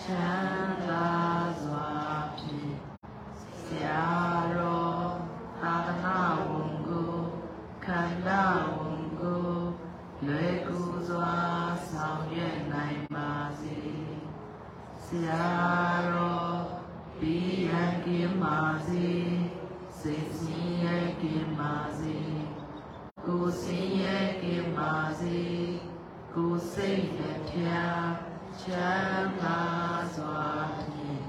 ချမ်းသာစွာဖြင့်ဆရာတော်သာသနာဝန်ကိုခန္ဓာဝန်ကိုလွယ်ကူစွာဆောင်ရွက်နိုင်ပါစေဆရာတော်ပြီးရန်ကင်းပါစေစိတ်စင်ရဲ့ကင်းပါစေကိုယ်စင်ရဲ့ကင်းပါစေကိုယ်စိတ်နဲ့ဖြာ ချမ်းသာစွာဖြင့်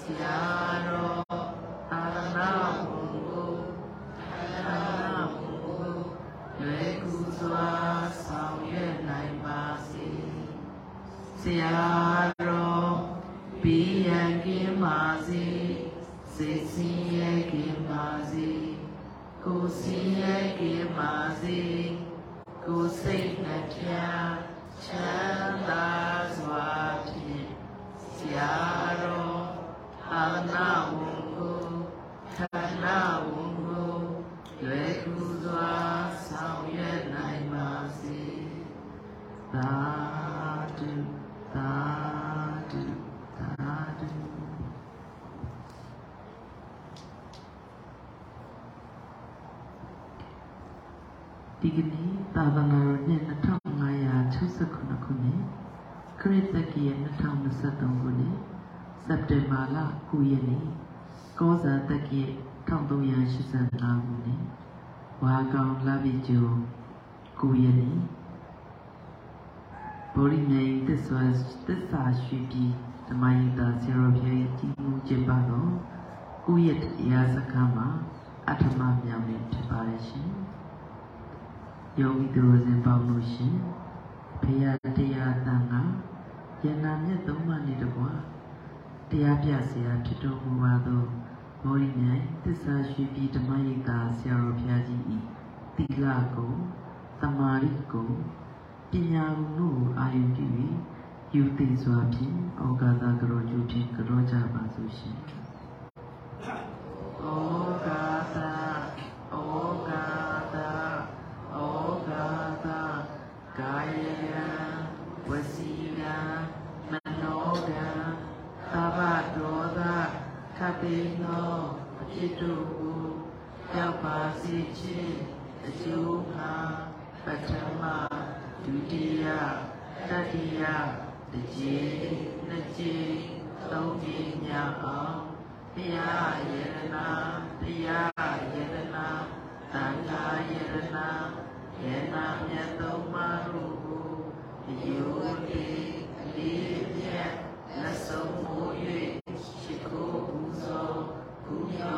ဆရာတော်အာရဏဝန်ကိုအာရဏဝန်ကိုလွယ်ကူစွာဆောင်ရွက်နိုင်ပါစေဆရာတော်ပြီးရန်ကင်းပါစေစိတ်စင်ရဲ့ကင်းပါစေကိုယ်စင်ရဲ့ကင်းပါစေကိုယ်စိတ်နှပြချမ်းသာစွာဖြင့်ဆ ရာတော်အာနာဝန်ကိုခန္ဓာဝန်ကိုလွယ်ကူစွာဆောင်ရွက်နိုင်ပါစေသာဓုသာဓုသာဓုဒီကနေ့သာသနာတော်နှစ်2569ခုနှစ် ခရစ်တက္ကရာ2023ခုနှစ်စက်တင်ဘာလ9ရက်နေ့ကောဇာတက္ကရာ1385ခုနှစ်ဝါကောင်လပိကျို9ရက်နေ့ဗောဓိမြိုင်သစ္စာသစ္စာရှိပြီးဓမ္မယုတာဆရာတော်ဘုရားကြီးမှုကျင့်ပါတော့9ရက်တရားစခန်းမှာအထမမြောင်နေဖြစ်ပါရဲ့ရှင်ယောဂီသူတော်စင်ပေါင်းလို့ရှင်ဘုရားတရားတန် ခါယန္နာမြတ်သုံးပါးနဲ့တကွာတရားပြဆရာဖြစ်တော်မူပါသောမောရိမြိုင်သစ္စာရှိပြီးဓမ္မရိပ်သာဆရာတော်ဘုရားကြီးဤသီလကိုသမာဓိကိုပညာကိုတို့ကိုအာရုံပြု၍ယူသိစွာဖြင့်ဩကာသကရောကျူဖြင့်ကရောကြပါစို့ရှင်ဩကာသ ခတိနောအဖြစ်တို့ကိုရောက်ပါစေခြင်းအကျိုးငါပထမဒုတိယတတိယတစ်ကြိမ်နှစ်ကြိမ်သုံးကြိမ်မြောက်အောင်တရားယရနာတရားယရနာသံဃာယရနာယေနာမြတ်သုံးပါးတို့ကိုယောတိအလေးမြတ်လက်ဆုံးမိုး၍ရှိခိုးပူဇော်ကု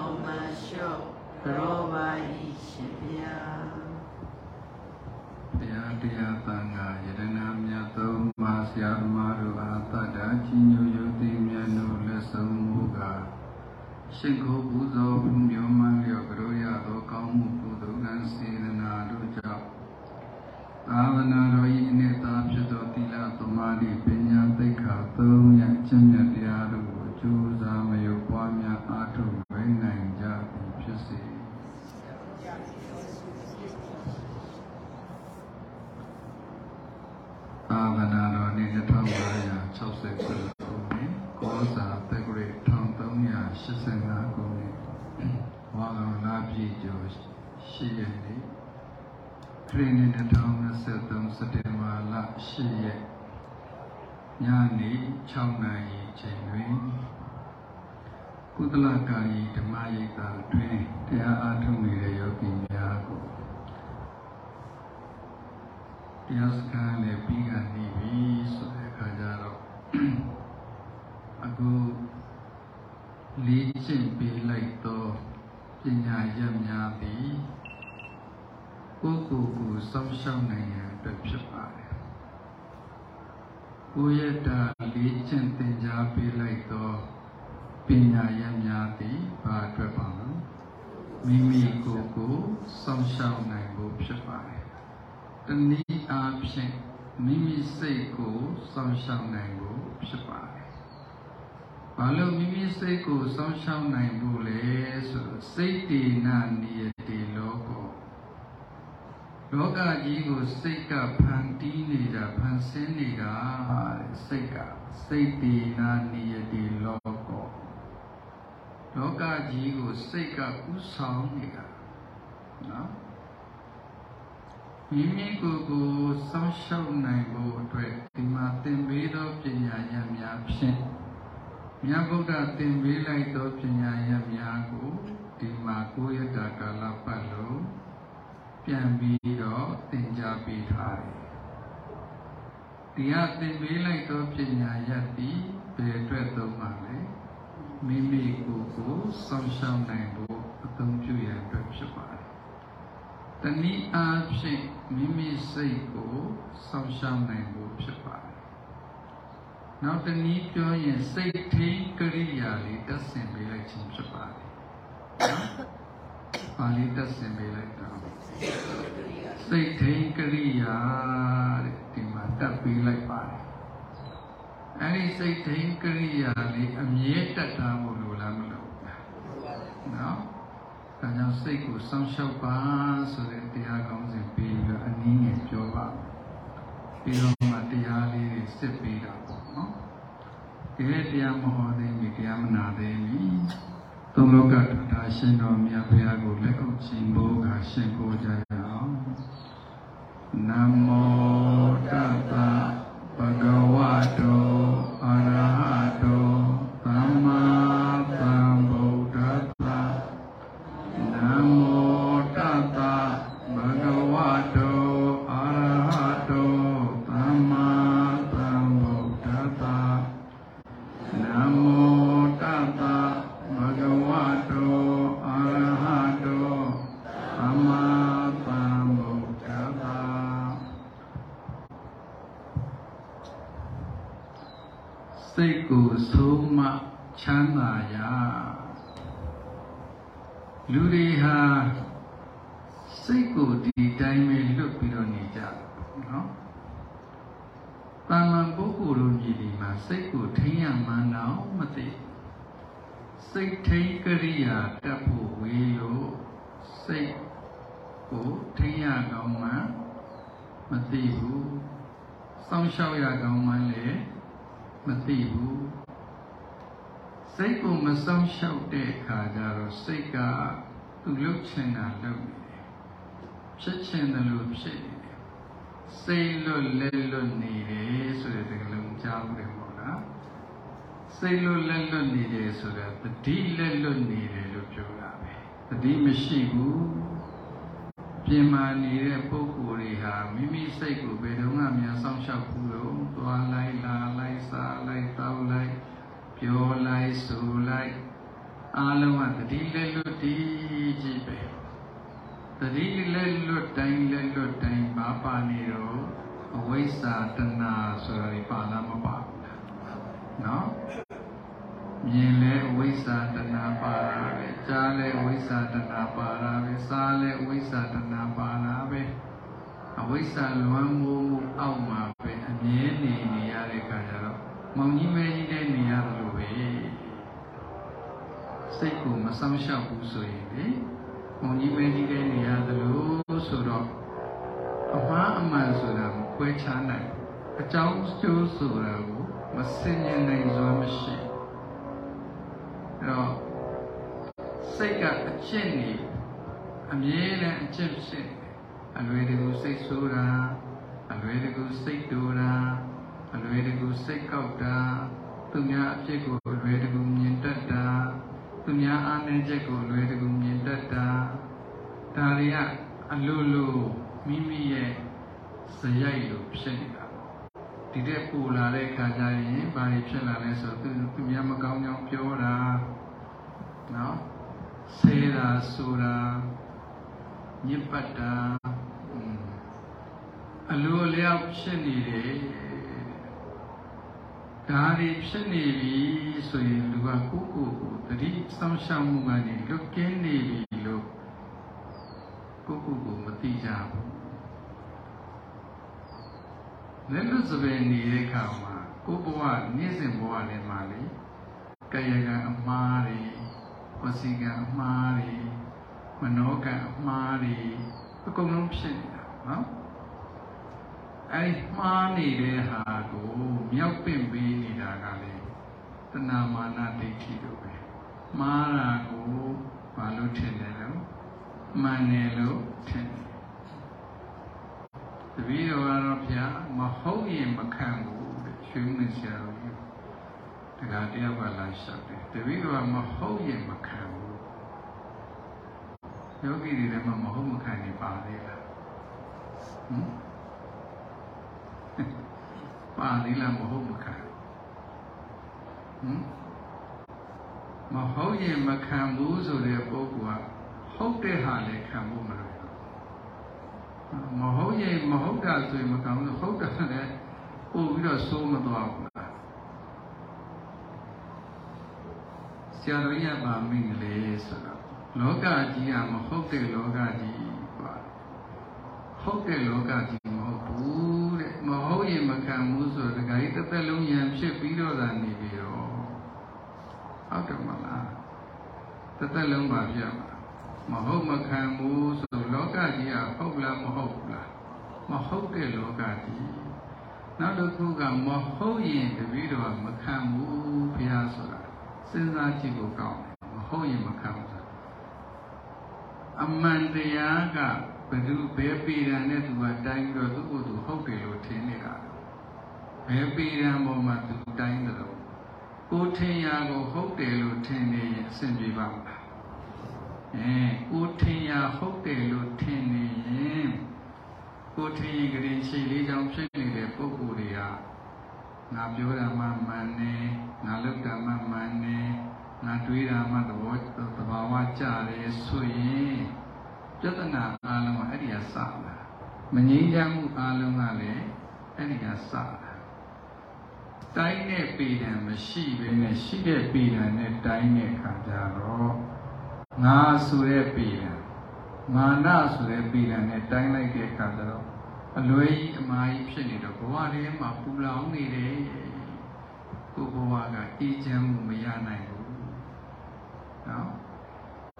မြောင်မလျှော့ကြောပါ၏ရှင်ဗျာတရားတရားသံဃာယတနာမြတ်သုံးပါးဆရာသမားတို့အားတတ္တာကြီးညိုယုတိမြတ်တို့လက်ဆုံးမူကားရှိခိုးပူဇော်ပြုမြောမှန်လျော့ကရောရသောကောင်းမှုကုသိုလ်ကံစေတနာတို့ကြောင့်သာဝနာတော်၏အနှစ်သာဖြစ်သောသီလသမာဓိပညာသိက္ခာသုံးရအကျင့် ကောလောလောကကြီးကိုစိတ်ကဖန်တီးနေတာဖန်ဆင်းနေတာတဲ့စိတ်ကစိတ်တိနာနိယတိလောကောလောကကြီးကိုစိတ်ကဥဆောင်နေတာနော်မိမိကိုယ်ကိုစောင့်ရှောက်နိုင်ဖို့အတွက်ဒီမှာသင်ပေးသောပညာဉာဏ်များဖြင့်မြတ်ဗုဒ္ဓသင်ပေးလိုက်သောပညာဉာဏ်များကိုဒီမှာကိုရတာကာလပတ်လို့ ပြန်ပြီးတော့သင်ကြားပေးထားတယ်။ဒီဟာသင်ပေးလိုက်သောပညာရတ်သည်ဘယ်အတွက်သုံးပါလဲ။မိမိကိုယ်ကိုစောင့်ရှောက်နိုင်ဖို့အသုံးပြုရန်အတွက်ဖြစ်ပါတယ်။တနည်းအားဖြင့်မိမိစိတ်ကိုစောင့်ရှောက်နိုင်ဖို့ဖြစ်ပါတယ်။နောက်တနည်းပြောရင်စိတ်ထိန်ကရိယာလေးတက်ဆင်ပေးလိုက်ခြင်းဖြစ်ပါတယ်။နော်။ပါဠိတက်ဆင်ပေးလိုက်တော့ စိတ်ထိန်ကရိယာတဲ့ဒီမှာတက်ပေးလိုက်ပါတယ်အဲဒီစိတ်ထိန်ကရိယာလေးအမြဲတက်ထားဖို့လိုလားမလိုဘူးနော်ဒါကြောင့်စိတ်ကိုစောင့်ရှောက်ပါဆိုတဲ့တရားကောင်းစဉ်ပြီးပြီးတော့အနည်းငယ်ပြောပါပြီးတော့မှတရားလေးတွေစစ်ပြီးတာပေါ့နော်ဒီနေ့တရားမဟောသေးဘူးတရားမနာသေးဘူး သုံးလောကထာရှင်တော်မြတ်ဘုရားကိုလက်အုပ်ချီးမိုးကရှင်ကိုကြရအောင်နမောတတဗဂဝတောအရဟတောသမ္မာသမ္စိတ်ကိုဆုံးမချမ်းသာရာလူတွေဟာစိတ်ကိုဒီတိုင်းပဲလွတ်ပြီးတော့နေကြတယ်နော်တာမန်ပုဂ္ဂိုလ်တို့ညီဒီမှာစိတ်ကိုထိန်းရမှန်းတော့မသိစိတ်ထိန်းကရိယာတက်ဖို့ဝေးလို့စိတ်ကိုထိန်းရကောင်းမှမသိဘူးစောင့်ရှောက်ရကောင်းမှလည်း မသိဘူးစိတ်ကိုမစောင့်ရှောက်တဲ့အခါကျတော့စိတ်ကသူ့လှုပ်ချင်တာလှုပ်နေတယ်ဖြစ်ချင်တယ်လို့ဖြစ်နေတယ်စိတ်လွတ်လက်လွတ်နေတယ်ဆိုတဲ့တကယ်လုံးကြားဘူးတယ်ပေါ့လားစိတ်လွတ်လက်လွတ်နေတယ်ဆိုတာတတိလက်လွတ်နေတယ်လို့ပြောတာပဲတတိမရှိဘူး ပြင်မာနေတဲ့ပုဂ္ဂိုလ်တွေဟာမိမိစိတ်ကိုဘယ်တော့မှများစောင့်ရှောက်ဘူးလို့သွားလိုက်လာလိုက်စားလိုက်တောက်လိုက်ပြောလိုက်ဆိုလိုက်အားလုံးကတတိလက်လွတ်တည်ကြီးပဲတတိလက်လွတ်တိုင်းလက်လွတ်တိုင်းဘာပါနေတော့အဝိဇ္ဇာတဏှာဆိုတာဒီပါလားမပါဘူးလားနော် မြင်လဲအဝိဇ္ဇာတဏှာပါတာပဲကြားလဲအဝိဇ္ဇာတဏှာပါတာပဲစားလဲအဝိဇ္ဇာတဏှာပါတာပဲအဝိဇ္ဇာလွမ်းမိုးမှုအောက်မှာပဲအမြဲနေနေရတဲ့ခါကျတော့မောင်ကြီးမဲကြီးတဲ့နေရတယ်လို့ပဲစိတ်ကိုမဆောင်ရှောက်ဘူးဆိုရင်လေမောင်ကြီးမဲကြီးတဲ့နေရတယ်လို့ဆိုတော့အမှားအမှန်ဆိုတာမခွဲခြားနိုင်ဘူးအကြောင်းကျိုးဆိုတာကိုမစင်ញင်နိုင်စွာမရှိဘူးအဲ့ တော့စိတ်ကအကျင့်နေအမြဲတမ်းအကျင့်ဖြစ်နေတယ်အလွယ်တကူစိတ်ဆိုးတာအလွယ်တကူစိတ်တူတာအလွယ်တကူစိတ်ကောက်တာသူများအဖြစ်ကိုအလွယ်တကူမြင်တတ်တာသူများအားနည်းချက်ကိုအလွယ်တကူမြင်တတ်တာဒါတွေကအလိုလိုမိမိရဲ့စရိုက်လိုဖြစ်နေတာဒီတဲ့ပူလာတဲ့ခါကျရင်ဘာတွေဖြစ်လာလဲဆိုတော့သူသူများမကောင်းကြောင်ပြောတာ နော်ဆေးတာဆိုတာညစ်ပတ်တာอืมအလိုအလျောက်ဖြစ်နေတယ်ဒါတွေဖြစ်နေပြီဆိုရင်လူကကိုယ့်ကိုယ်ကိုတတိစောင့်ရှောက်မှုကနေလွတ်ကင်းနေပြီလို့ကိုယ့်ကိုယ်ကိုမသိကြဘူးလက်လွတ်စပယ်နေတဲ့အခါမှာကိုယ်ဘဝနေ့စဉ်ဘဝထဲမှာလေကာယကံအမှားတွေ ဝစီကံအမှားတွေမနောကံအမှားတွေအကုန်လုံးဖြစ်နေတာမနော်အဲ့မှားနေတဲ့ဟာကိုမြောက်ပင့်ပေးနေတာကလေတဏမာနဒိဋ္ဌိတို့ပဲမှားတာကိုဘာလို့ထင်တယ်လို့မှန်တယ်လို့ထင်တယ်တပည့်တော်ကတော့ဗျာမဟုတ်ရင်မခံဘူးတဲ့ရွှေမင်းဆရာ တော်ကြီးတခါတယောက်ကလာလျှောက်တယ်တပည့်တော်ကမဟုတ်ရင်မခံဘူးယောဂီတွေလည်းမဟုတ်မခံနေပါသေးလားဟမ်ပါသေးလားမဟုတ်မခံဟမ်မဟုတ်ရင်မခံဘူးဆိုတဲ့ပုဂ္ဂိုလ်ကဟုတ်တဲ့ဟာလည်းခံဖို့မလိုဘူးမဟုတ်ရင်မဟုတ်တာဆိုရင်မခံဘူးဟုတ်တာလည်းပို့ပြီးတော့စိုးမသွားဘူးလား ဆရာတော်ကြီးကပါမိကလေးဆိုတော့လောကကြီးကမဟုတ်တဲ့လောကကြီးပါဟုတ်တဲ့လောကကြီးမဟုတ်ဘူးတဲ့မဟုတ်ရင်မခံဘူးဆိုတော့ဒကာကြီးတစ်သက်လုံးယံဖြစ်ပြီးတော့သာနေပြီးတော့ဟုတ်တယ်မလားတစ်သက်လုံးပါပြမှာမဟုတ်မခံဘူးဆိုလောကကြီးကဟုတ်လားမဟုတ်ဘူးလားမဟုတ်တဲ့လောကကြီးနောက်တစ်ခုကမဟုတ်ရင်တပည့်တော်မခံဘူးဘုရားဆိုတာ စဉ်းစားကြည့်ဖို့ကောင်းတယ်မဟုတ်ရင်မခံဘူးအမှန်တရားကဘယ်သူဘယ်ပေရန်နဲ့သူကတိုင်းပြီးတော့သူ့ကိုယ်သူဟုတ်တယ်လို့ထင်နေတာဘယ်ပေရန်ပေါ်မှာသူတိုင်းတယ်လို့ကိုထင်ရာကိုဟုတ်တယ်လို့ထင်နေရင်အဆင်ပြေပါမလားအဲကိုထင်ရာဟုတ်တယ်လို့ထင်နေရင်ကိုထင်ရင်ကလေးရှိလေးချောင်းဖြစ်နေတဲ့ပုဂ္ဂိုလ်တွေက ငါပြောတာမှမှန်နေငါလုပ်တာမှမှန်နေငါတွေးတာမှသဘောသဘာဝကြတယ်ဆိုရင်ပြဿနာအလုံးကအဲ့ဒီကစလာမငြိမ်းချမ်းမှုအလုံးကလည်းအဲ့ဒီကစလာတိုင်းနဲ့ပေတံမရှိဘဲနဲ့ရှိတဲ့ပေတံနဲ့တိုင်းတဲ့ခါကြတော့ငါဆိုတဲ့ပေတံမာနဆိုတဲ့ပေတံနဲ့တိုင်းလိုက်တဲ့ခါကျတော့ အလွယ်ကြီးအမားကြီးဖြစ်နေတော့ဘဝထဲမှာပူလောင်နေတယ်ကိုဘဝကအေးချမ်းမှုမရနိုင်ဘူးနော်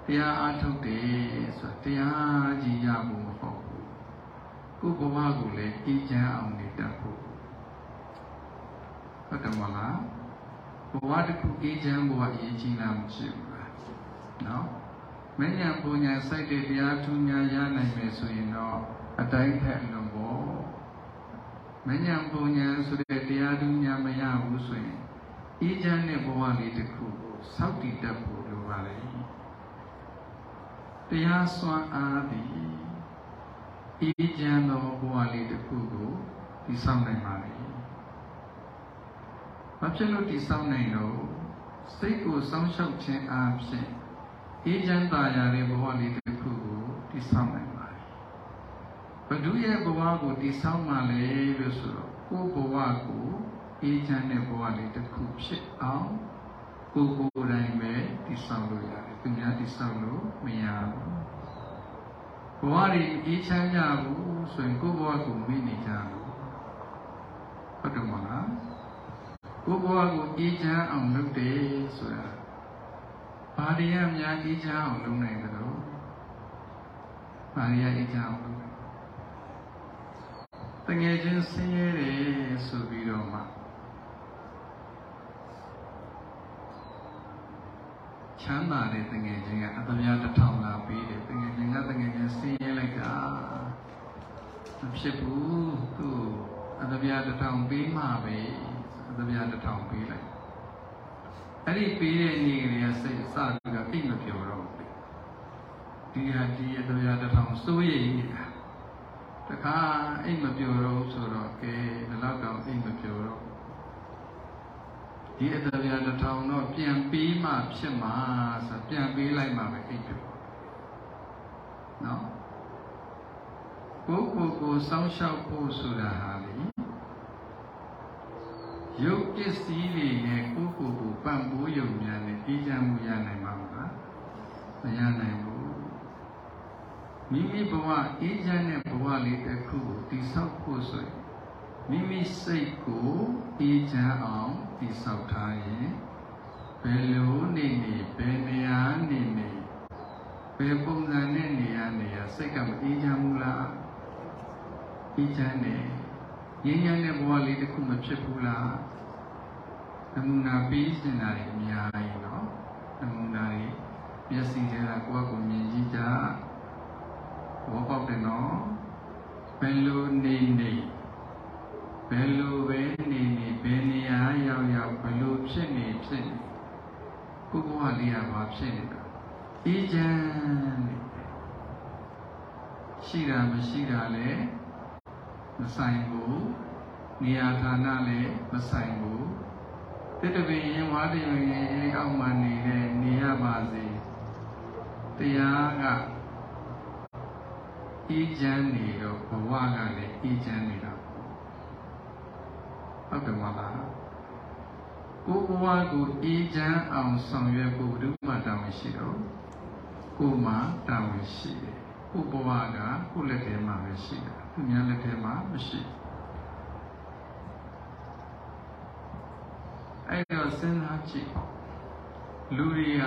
တရားအားထုတ်တယ်ဆိုတရားကြီးရဖို့မဟုတ်ဘူးကိုဘဝကိုလည်းအေးချမ်းအောင်နေတတ်ဖို့ဟုတ်တယ်မလားဘဝတစ်ခုအေးချမ်းဘဝအရေးကြီးလားမရှိဘူးလားနော်မဉ္ဇဉ်ပူညာစိုက်တဲ့တရားထူးညာရနိုင်မယ်ဆိုရင်တော့အတိုင်းထက်လုံးပေါ့ မဉ္ဇဉ်ပူညာဆိုတဲ့တရားထူးညာမရဘူးဆိုရင်အေးချမ်းတဲ့ဘဝလေးတစ်ခုကိုစောင့်တည်တတ်ဖို့လိုပါလေတရားစွမ်းအားသည်အေးချမ်းသောဘဝလေးတစ်ခုကိုဒီဆောင်နိုင်ပါလေ။ဘာဖြစ်လို့ဒီဆောင်နိုင်တော့စိတ်ကိုစောင့်ရှောက်ခြင်းအားဖြင့်အေးချမ်းသာယာတဲ့ဘဝလေးတစ်ခုကိုဒီဆောင်နိုင်ပါလေ။ ဘဒုရဲ့ဘဝကိုဒီဆောင်မှလေလို့ဆိုတော့ကိုယ်ဘဝကိုအေးချမ်းတဲ့ဘဝလေးတစ်ခုဖြစ်အောင်ကိုယ်ကိုယ်တိုင်ပဲဒီဆောင်လို့ရတယ်။သူများဒီဆောင်လို့မရဘူး။ဘဝတွေအေးချမ်းကြဘူးဆိုရင်ကိုယ်ဘဝကိုမိနေကြလို့ဟုတ်တယ်မလားကိုယ်ဘဝကိုအေးချမ်းအောင်လုပ်တယ်ဆိုတာဘာတွေကများအေးချမ်းအောင်လုပ်နိုင်ကြတော့ဘာတွေကအေးချမ်းအောင်လုပ် တကယ်ချင်းဆင်းရဲတယ်ဆိုပြီးတော့မှချမ်းသာတဲ့တကယ်ချင်းကအတပြားတစ်ထောင်လာပြီးတယ်တကယ်ချင်းကတကယ်ချင်းဆင်းရဲလိုက်တာမဖြစ်ဘူးသူ့အတပြားတစ်ထောင်ပြီးမှပဲအတပြားတစ်ထောင်ပြီးလိုက်အဲ့ဒီပြီးတဲ့နေ့ကလေးကစိတ်စပြီးတော့အိတ်မပြောတော့ဘူးဒီဟာဒီအတပြားတစ်ထောင်စိုးရိမ်နေတာ တခါအိတ်မပြောတော့ဆိုတော့ကဲဒီလောက်တော့အိတ်မပြောတော့ဒီအတပြားတစ်ထောင်တော့ပြန်ပြီးမှဖြစ်မှာဆိုပြန်ပြီးလိုက်မှပဲအိတ်ပြောနော်ကိုယ်ကိုယ်ကိုစောင့်ရှောက်ဖို့ဆိုတာဟာလေရုပ်ပစ္စည်းတွေနဲ့ကိုယ်ကိုယ်ကိုပံ့ပိုးယုံများနဲ့အေးချမ်းမှုရနိုင်မှာမလားမရနိုင်ဘူး မိမိဘဝအေးချမ်းတဲ့ဘဝလေးတစ်ခုကိုတည်ဆောက်ဖို့ဆိုရင်မိမိစိတ်ကိုအေးချမ်းအောင်တည်ဆောက်ထားရင်ဘယ်လိုနေနေဘယ်နေရာနေနေဘယ်ပုံစံနဲ့နေရနေရစိတ်ကမအေးချမ်းဘူးလားအေးချမ်းတယ်ငြိမ်းချမ်းတဲ့ဘဝလေးတစ်ခုမဖြစ်ဘူးလားနမူနာပေးစင်တာတွေအများကြီးနော်နမူနာတွေမျက်စိထဲကကိုယ့်အကူမြင်ကြည့်ကြ ဘောပေါက်တယ်နော်ဘယ်လိုနေနေဘယ်လိုပဲနေနေဘယ်နေရာရောက်ရောက်ဘယ်လိုဖြစ်နေဖြစ်နေကိုယ့်ဘဝလေးကဘာဖြစ်နေတာအေးချမ်းနေရှိတာမရှိတာလည်းမဆိုင်ဘူးနေရာဌာနလည်းမဆိုင်ဘူးတစ်တပင်ရင်ဝါဒီရင်ရေအောက်မှာနေတဲ့နေရပါစေတရားက အေးချမ်းနေတော့ဘဝကလည်းအေးချမ်းနေတာဟုတ်တယ်မလားကိုယ်ဘဝကိုအေးချမ်းအောင်ဆောင်ရွက်ဖို့ဘုဒ္ဓမှတောင်းရှိတော့ကိုယ်မှတောင်းရှိတယ်ကိုယ်ဘဝကကိုယ်လက်ထဲမှာပဲရှိတာသူများလက်ထဲမှာမရှိအဲ့တော့စဉ်းစားကြည့်လူတွေက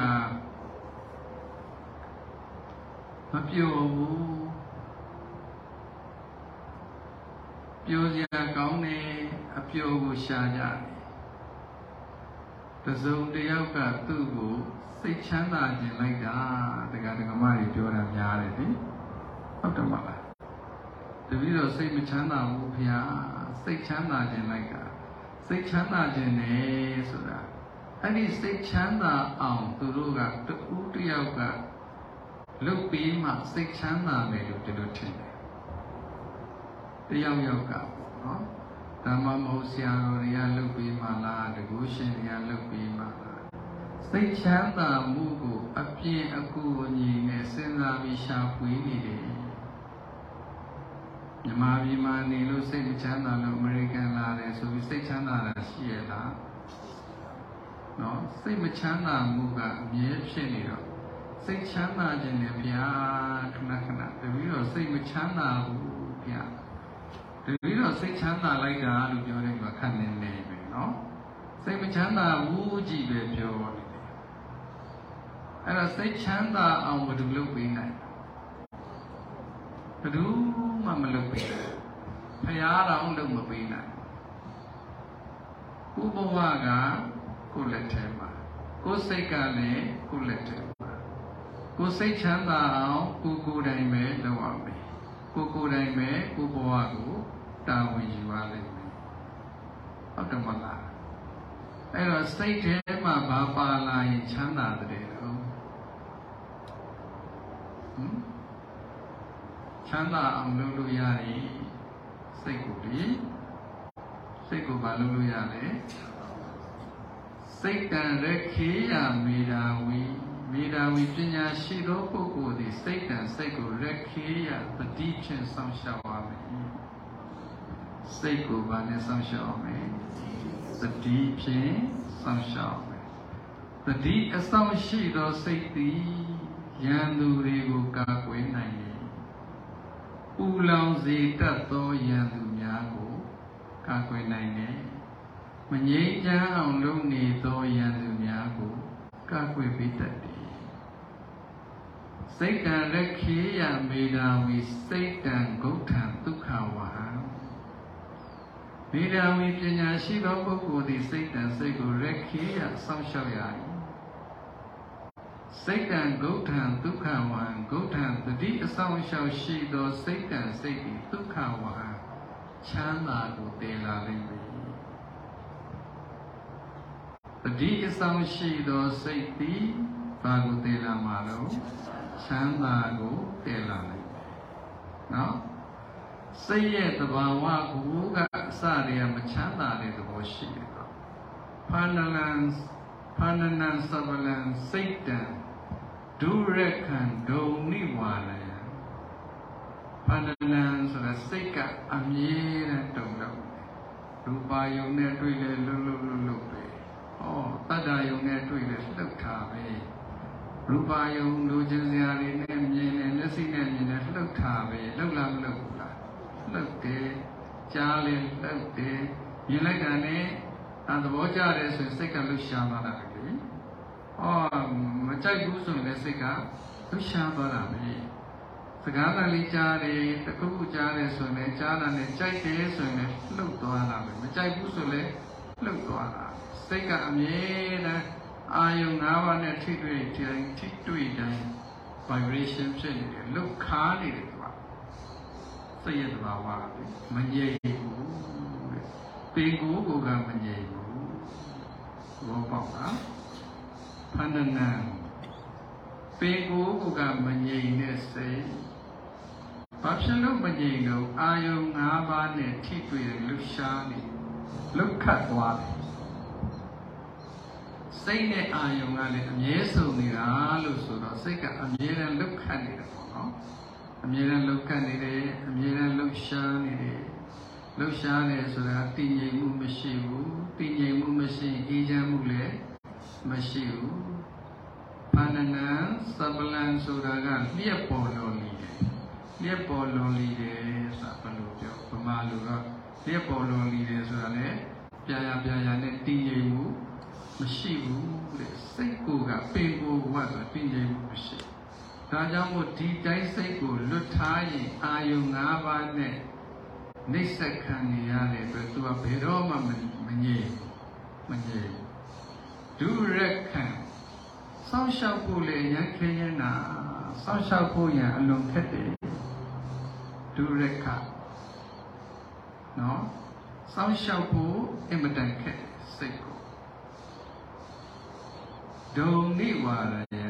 မပျော်ဘူး ပျော်စရာကောင်းတယ်အပျော်ကိုရှာကြတယ်တစုံတယောက်ကသူ့ကိုစိတ်ချမ်းသာခြင်းလိုက်တာတက္ကະမတွေပြောတာများတယ်လေဟုတ်တယ်မလားတပည့်တော်စိတ်မချမ်းသာဘူးဖေဟာစိတ်ချမ်းသာခြင်းလိုက်တာစိတ်ချမ်းသာခြင်းနဲ့ဆိုတာအဲ့ဒီစိတ်ချမ်းသာအောင်သူတို့ကတူတယောက်ကလုတ်ပြီးမှစိတ်ချမ်းသာမယ်လို့ဒီလိုထင်တယ် တယောက်ယောက်ကပေါ့နော်ဓမ္မမဟုတ်ဆရာတော်တွေကလုတ်ပြီးမှလားတကူရှင်တွေကလုတ်ပြီးမှလားစိတ်ချမ်းသာမှုကိုအပြင်းအကူအညီနဲ့စဉ်းစားပြီးရှာဖွေနေတယ်မြန်မာပြည်မှာနေလို့စိတ်မချမ်းသာလို့အမေရိကန်လာတယ်ဆိုပြီးစိတ်ချမ်းသာတာရှိရလားနော်စိတ်မချမ်းသာမှုကအမြဲဖြစ်နေတော့စိတ်ချမ်းသာခြင်းနဲ့ဗျာခဏခဏတပီတော့စိတ်မချမ်းသာဘူးဗျာ တပီတော့စိတ်ချမ်းသာလိုက်တာလို့ပြောတဲ့ကခက်နေနေပဲနော်စိတ်မချမ်းသာဘူးကြည့်ပဲပြောနေတယ်အဲ့တော့စိတ်ချမ်းသာအောင်ဘယ်သူလုပ်ပေးနိုင်ဘယ်သူမှမလုပ်ပေးနိုင်ဖရာတော်လုပ်မပေးနိုင်ဥပဝကကိုယ်လက်ထဲမှာကိုယ်စိတ်ကလည်းကိုယ်လက်ထဲမှာကိုယ်စိတ်ချမ်းသာအောင်ကိုယ်ကိုယ်တိုင်ပဲလုပ်ရမယ် ကိုယ်ကိုယ်တိုင်ပဲကိုယ်ဘဝကိုတာဝန်ယူရလိမ့်မယ်ဟုတ်တယ်မလားအဲ့တော့စိတ်ထဲမှာဘာပါလာရင်ချမ်းသာတဲ့တော့ဟမ်ချမ်းသာအောင်လုပ်လို့ရရင်စိတ်ကိုလေစိတ်ကိုဘာလုပ်လို့ရလဲစိတ်တန်ရခေယမေတာဝီ မေတာဝီပညာရှိသောပုဂ္ဂိုလ်သည်စိတ်တန်စိတ်ကိုရခေယပတိဖြင့်စောင့်ရှောက်ရမယ်စိတ်ကိုဘာနဲ့စောင့်ရှောက်ရမလဲသတိဖြင့်စောင့်ရှောက်ရမယ်သတိအဆောင်ရှိသောစိတ်သည်ယံသူတွေကိုကာကွယ်နိုင်၏ပူလောင်စေတတ်သောယံသူများကိုကာကွယ်နိုင်တယ်မငြိမ်းချမ်းအောင်လုပ်နေသောယံသူများကိုကာကွယ်ပေးတတ်တယ် စိတ်တံရခေယမေတာဝီစိတ်တံဂုဋ္ဌံဒုက္ခဝဟံမေတာဝီပညာရှိသောပုဂ္ဂိုလ်သည်စိတ်တံစိတ်ကိုရခေယစောင့်ရှောက်ရ၏စိတ်တံဂုဋ္ဌံဒုက္ခဝံဂုဋ္ဌံတတိအဆောင်ရှောက်ရှိသောစိတ်တံစိတ်သည်ဒုက္ခဝဟံချမ်းသာကိုတည်လာလိမ့်မယ်တတိအဆောင်ရှိသောစိတ်သည်ဘာကိုတည်လာမှာလို့ ချမ်းသာကိုတည်လာလိမ့်မယ်နော်စိတ်ရဲ့သဘာဝကိုကအစတည်းကမချမ်းသာတဲ့သဘောရှိတယ်နော်ဖာနလန်ဖာနနံသဗလံစိတ်တံဒုရခံဒုံနိဝါလယဖာနလံဆိုတာစိတ်ကအမြဲတမ်းတုံလို့ရူပါယုံနဲ့တွေ့လဲလှုပ်လှုပ်လှုပ်လှုပ်ပဲဩတတ္တယုံနဲ့တွေ့လဲလှုပ်တာပဲ ရူပါယုံလိုချင်စရာတွေနဲ့မြင်တယ်မျက်စိနဲ့မြင်တယ်လှုပ်တာပဲလှုပ်လားမလှုပ်ဘူးလားလှုပ်တယ်ကြားလဲလှုပ်တယ်မြင်လိုက်တာနဲ့အသဘောကျတယ်ဆိုရင်စိတ်ကလှုပ်ရှားသွားတာလေဩမကြိုက်ဘူးဆိုရင်လည်းစိတ်ကလှုပ်ရှားသွားတာပဲစကားတန်လေးကြားတယ်တခုခုကြားတယ်ဆိုရင်လည်းကြားတာနဲ့ကြိုက်တယ်ဆိုရင်လည်းလှုပ်သွားတာပဲမကြိုက်ဘူးဆိုလည်းလှုပ်သွားတာစိတ်ကအမြဲတမ်း အာယုံ၅ပါးနဲ့ထိတွေ့တိုင်းထိတွေ့တိုင်း vibration ဖြစ်နေတယ်လှုပ်ခါနေတယ်သူကစိတ်ရဲ့သဘာဝမငြိမ်ဘူးတဲ့ပင်ကိုယ်ကမငြိမ်ဘူးဘောပေါက်လားဖန္နနံပေကိုယ်ကမငြိမ်တဲ့စိတ်ဘာဖြစ်လို့မငြိမ်လို့အာယုံ၅ပါးနဲ့ထိတွေ့လှုပ်ရှားနေလှုပ်ခတ်သွားတယ် စိတ်နဲ့အာယုံကလည်းအမြဲစုံနေတာလို့ဆိုတော့စိတ်ကအမြဲတမ်းလှုပ်ခတ်နေတာပေါ့နော်အမြဲတမ်းလှုပ်ခတ်နေတယ်အမြဲတမ်းလှုပ်ရှားနေတယ်လှုပ်ရှားနေဆိုတာတည်ငြိမ်မှုမရှိဘူးတည်ငြိမ်မှုမရှိရင်အေးချမ်းမှုလည်းမရှိဘူးဖန္နနံသဗ္ဗလံဆိုတာကလျက်ပေါ်လို့နေတယ်လျက်ပေါ်လို့နေတယ်ဆိုတာဘယ်လိုပြောဗမာလူကလျက်ပေါ်လို့နေတယ်ဆိုတာလည်းပြာရပြာရနဲ့တည်ငြိမ်မှု မရှိဘူးတဲ့စိတ်ကိုကပင်ကိုဝတ်ဆိုတည်ငြိမ်မှုမရှိဒါကြောင့်မို့ဒီတိုင်းစိတ်ကိုလွတ်ထားရင်အာယုံ၅ပါးနဲ့နှိစ္စခံနေရတဲ့အတွက်သူကဘယ်တော့မှမငြိမ်မငြိမ်ဒုရခံစောင့်ရှောက်ဖို့လေရန်ခဲရင်နာစောင့်ရှောက်ဖို့ရန်အလွန်ခက်တယ်ဒုရခနော်စောင့်ရှောက်ဖို့အင်မတန်ခက်စိတ်ကို ဒုံနိဝါရယံ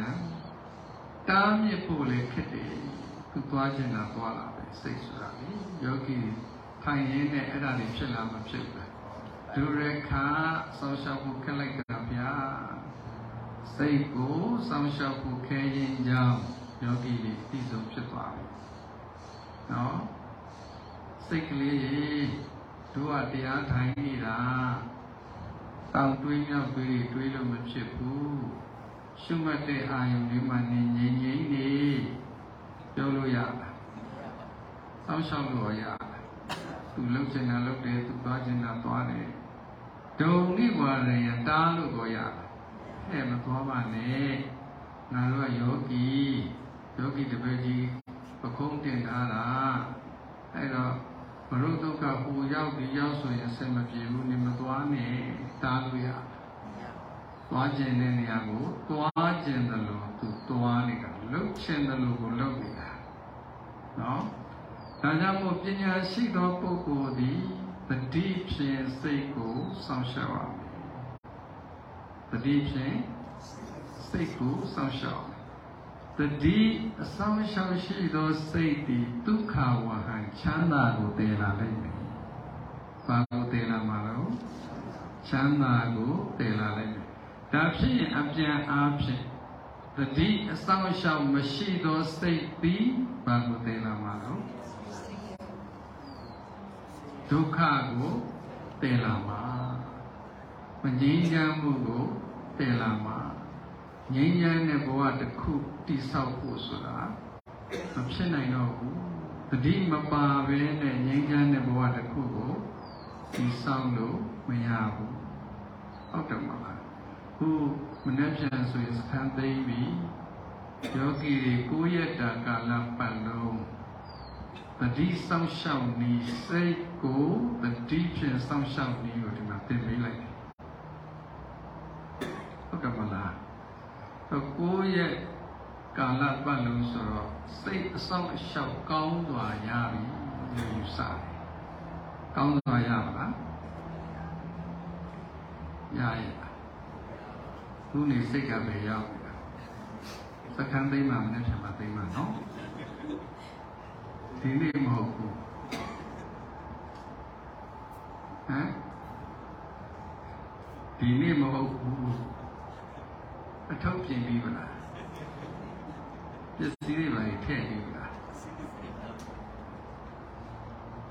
တားမြစ်ဖို့လေခက်တယ်သူသွားခြင်းလားသွားလာပဲစိတ်ဆိုတာလေယောဂီထိုင်ရင်းနဲ့အဲ့ဒါတွေဖြစ်လာမှဖြစ်တယ်ဒုရခစောင့်ရှောက်ဖို့ခက်လိုက်တာဗျာစိတ်ကိုစောင့်ရှောက်ဖို့ခဲရင်ကြောင်းယောဂီတွေသိဆုံးဖြစ်သွားပြီနော်စိတ်ကလေးတို့ကတရားထိုင်နေတာ တောင်တွေးမြောက်တွေးတွေးလို့မဖြစ်ဘူးရှုမှတ်တဲ့အာယုံလေးမှနေငြိမ်ငြိမ်နေပြောလို့ရလားစောင့်ရှောက်လို့ရလားသူလှုပ်ချင်တာလှုပ်တယ်သူသွားချင်တာသွားတယ်ဒုံနိဝါရယတားလို့ကိုရဟဲ့မသွားပါနဲ့ငါတို့ကယောဂီယောဂီတပည့်ကြီးပကုံးတင်ထားတာအဲ့တော့ ဘရုဒုက္ခပူရောက်ပြီးရောက်ဆိုရင်အစမပြေဘူးနေမသွားနဲ့တားလို့ရသွားခြင်းတဲ့နေရာကိုသွားခြင်းတယ်လို့သူသွားနေတာလှုပ်ခြင်းတယ်လို့ကိုလှုပ်နေတာနော်ဒါကြောင့်မို့ပညာရှိသောပုဂ္ဂိုလ်သည်တတိဖြင့်စိတ်ကိုစောင့်ရှောက်ရမယ်တတိဖြင့်စိတ်ကိုစောင့်ရှောက် တတိအဆောင်ရှောက်ရှိသောစိတ်သည်ဒုက္ခဝဟံချမ်းသာကိုတည်လာလိမ့်မယ်။ဘာကိုတည်လာမှာလဲ။ချမ်းသာကိုတည်လာလိမ့်မယ်။ဒါဖြစ်ရင်အပြန်အားဖြင့်တတိအဆောင်ရှောက်မရှိသောစိတ်သည်ဘာကိုတည်လာမှာလဲ။ဒုက္ခကိုတည်လာမှာ။မငြိမ်းချမ်းမှုကိုတည်လာမှာ။ ငြိမ်းချမ်းတဲ့ဘဝတစ်ခုတိဆောက်ဖို့ဆိုတာမဖြစ်နိုင်တော့ဘူးတတိမပါဘဲနဲ့ငြိမ်းချမ်းတဲ့ဘဝတစ်ခုကိုတိဆောက်လို့မရဘူးဟုတ်တယ်မလားခုမနေ့ပြန်ဆိုရင်စခန်းသိမ်းပြီယောဂီတွေကိုရက်တာကာလပတ်လုံးတတိစောင့်ရှောက်နေစိတ်ကိုတတိဖြင့်စောင့်ရှောက်နေကိုဒီမှာသင်ပေးလိုက်ဟုတ်တယ်မလား တော့ကိုယ့်ရဲ့ကာလပတ်လုံးဆိုတော့စိတ်အဆောင်အရှောက်ကောင်းစွာရပြီလို့ယူဆတယ်။ကောင်းစွာရပါလား။ရရ။ခုနေစိတ်ကပဲရောက်ပြီ။စခန်းသိမ်းမှမနဲ့ဖြတ်မှသိမ်းမှနော်။ဒီနေ့မဟုတ်ဘူး။ဟမ်ဒီနေ့မဟုတ်ဘူး။ အထောက်ပြင်ပြီးပါလား။ပစ္စည်းတွေပါထည့်ပြီးလား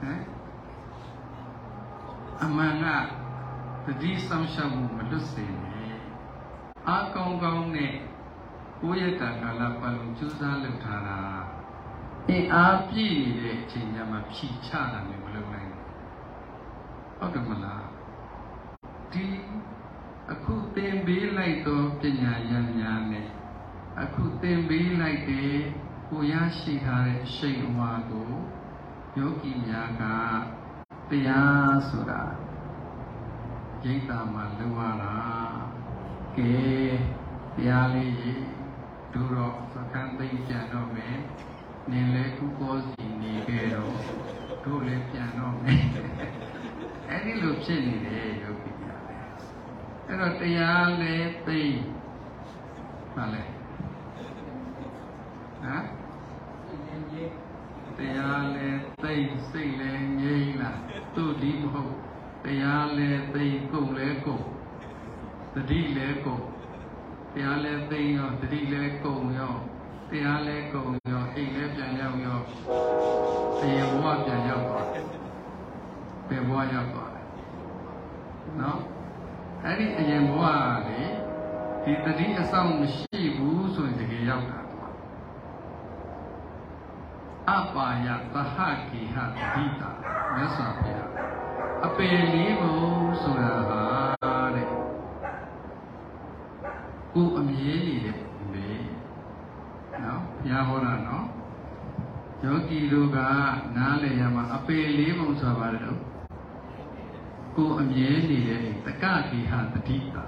ဟမ်အမှန်ကတတိဆောင်ရှောက်မှုမလွတ်စေနဲ့အာကောင်းကောင်းနဲ့ကိုယ့်ရဲ့တန်ခါလာပတ်လုံးကြိုးစားလုပ်ထားတာအင်အားပြည့်နေတဲ့အချိန်ကျမှဖြီချတာမျိုးမလုပ်နိုင်ဘူးဟုတ်တယ်မလားဒီအခုသင် ပေးလိုက်သောပညာဉာဏ်များနဲ့အခုသင်ပေးလိုက်တယ်ကိုရရှိထားတဲ့အရှိန်အဝါကိုယောဂီများကတရားဆိုတာရိတ်တာမှာလုံရတာကဲတရားလေးကြီးတို့တော့သကန်းသိမ့်ပြန်တော့မယ်နင်လည်းကုကောစီနေခဲ့တော့တို့လည်းပြန်တော့မယ်အဲ့ဒီလိုဖြစ်နေတယ်ယောဂီများလည်း အဲ့တော့တရားလည်းသိမ့်ပါလေဟမ်တရားလဲသိမ့်စိတ်လဲငြိမ့်လားသူ့ဒီမဟုတ်တရားလဲသိမ့်ကုန်လဲကုန်တတိလဲကုန်တရားလဲသိမ့်ရောတတိလဲကုန်ရောတရားလဲကုန်ရောအိမ်လဲပြန်ရောက်ရောတရားဘဝပြန်ရောက်သွားဘယ်ဘဝရောက်သွားလဲနော် အဲ့ဒီအရင်ဘဝလေဒီတတိအဆောင်မရှိဘူးဆိုရင်တကယ်ရောက်တာအပါယသဟကိဟတိတာမြတ်စွာဘုရားအပယ်လေးဘုံဆိုတာဟာတဲ့ကိုအမြဲနေတဲ့ပဲနော်ဘုရားဟောတာနော်ယောဂီတို့ကနားလည်ရမှာအပယ်လေးဘုံဆိုတာဘာလဲတော့ ကိုအမြဲနေတဲ့တက္ကကိဟတတိတာ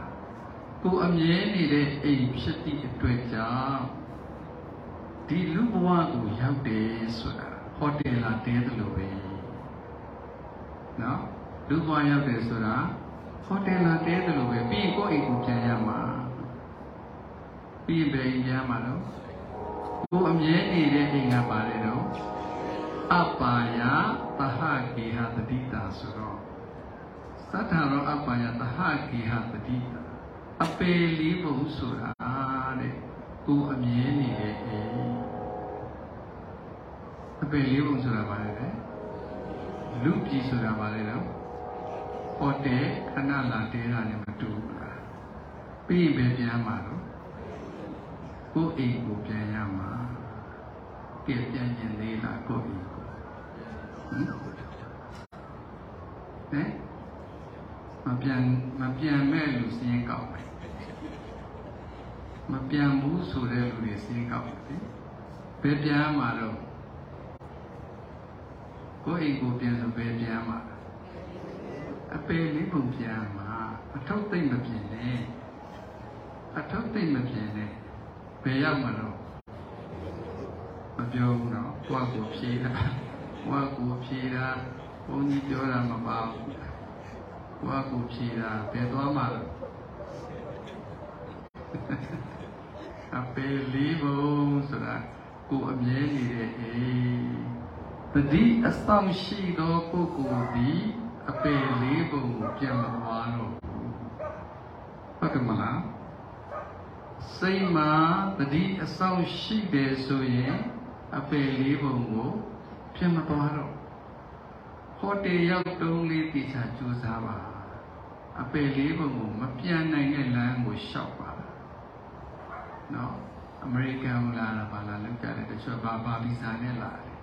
ကိုအမြဲနေတဲ့အိမ်ဖြစ်သည့်အတွက်ကြောင့်ဒီလူဘဝကိုရောက်တယ်ဆိုတာဟိုတယ်လာတဲတယ်လို့ပဲနော်လူဘဝရောက်တယ်ဆိုတာဟိုတယ်လာတဲတယ်လို့ပဲပြီးရင်ကိုယ့်အိမ်ကိုပြန်ရမှာပြီးရင်ဘယ်အိမ်ပြန်မှာတော့ကိုအမြဲနေတဲ့အိမ်ကပါတယ်တော့အပါယသဟကေဟတတိတာဆိုတော့ သတ္တရောအပါယသဟကေဟတတိတာအပေလေးဘုံဆိုတာတဲ့ကိုအမြဲနေတဲ့အိမ်အပေလေးဘုံဆိုတာဘာလဲလဲလူပြည်ဆိုတာဘာလဲတော့ဟောတယ်ခဏလာတဲတာနဲ့မတူဘူးလားပြီးရင်ပဲပြန်မှာတော့ကိုအိမ်ကိုပြန်ရမှာကဲပြန်ကျင်သေးလားကိုအိမ်ကိုဟင်ဟဲ့ မပြန်မပြန်မဲ့လူစင်းကောက်မယ်မပြန်ဘူးဆိုတဲ့လူတွေစင်းကောက်တယ်ဘယ်ပြန်မှာတော့ကိုယ့်အိမ်ကိုပြန်ဆိုဘယ်ပြန်မှာအပေလေးပုံပြန်မှာအထုပ်သိမ့်မပြင်နဲ့အထုပ်သိမ့်မပြင်နဲ့ဘယ်ရောက်မှာတော့မပြောဘူးနော်ကိုယ့်ကိုဖြေးတာကိုယ့်ကိုဖြေးတာဘုန်းကြီးပြောတာမပါဘူး ကိုယ့်ကိုဖြေးတာဘယ်သွားမှာတော့အပေလေးပုံဆိုတာကိုအမြဲနေတဲ့အေးတတိအဆောင်ရှိသောပုဂ္ဂိုလ်သည်အပေလေးပုံကိုပြန်မသွားတော့ဘူးဟုတ်ကဲ့မလားစိတ်မှာတတိအဆောင်ရှိတယ်ဆိုရင်အပေလေးပုံကိုပြန်မသွားတော့ဟောတေရောက်တုံးလေးတိချာကြိုးစားပါ အပေလေးပုံကိုမပြန်နိုင်တဲ့လမ်းကိုရှောက်ပါနော်အမေရိကန်လာတာပါလာလောက်ကြတယ်တချို့ဘာဘာဗီဇာနဲ့လာတယ်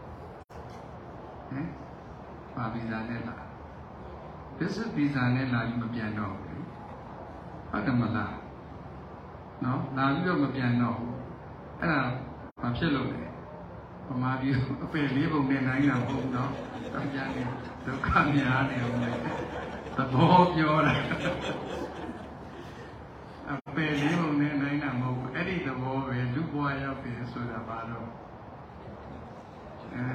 ဟမ်ဘာဗီဇာနဲ့လာဘစ်ဗီဇာနဲ့လာပြီးမပြန်တော့ဘူးဟုတ်တယ်မလားနော်လာပြီးတော့မပြန်တော့ဘူးအဲ့ဒါဘာဖြစ်လို့လဲဗမာပြည်အပယ်လေးပုံနဲ့နိုင်တာမဟုတ်ဘူးနော်အပြန်နေဒုက္ခများနေအောင်လေ သဘောပြောတာအပယ်လေးပုံနဲ့နိုင်တာမဟုတ်ဘူးအဲ့ဒီသဘောပဲလူဘဝရောက်တယ်ဆိုတာဘာလို့အဲ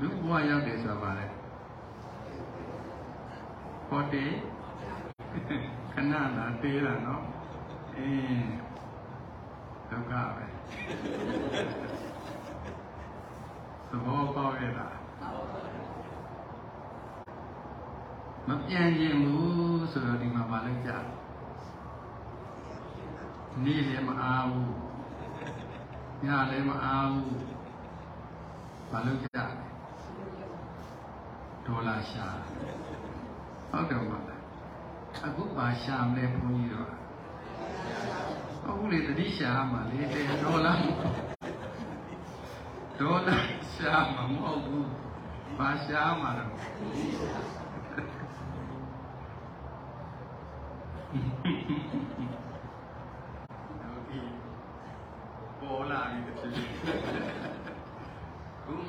လူဘဝရောက်တယ်ဆိုတာဘာလဲဟောတယ်ခဏလာတေးတာနော်အေးဒုက္ခပဲသဘောပေါက်ရလား မပြန်ခြင်းဘူးဆိုတော့ဒီမှာမလုပ်ကြဘူးနေ့လည်းမအားဘူးညလည်းမအားဘူးမလုပ်ကြဒေါ်လာရှာဟုတ်တယ်မလားအခုပါရှာမလဲဘုန်းကြီးတော့အခုလေတတိရှာမှာလေတဲ့ဒေါ်လာဒေါ်လာရှာမှာမဟုတ်ဘူးပါရှာမှာတော့ ပေါ်လာပြီတဖြစ်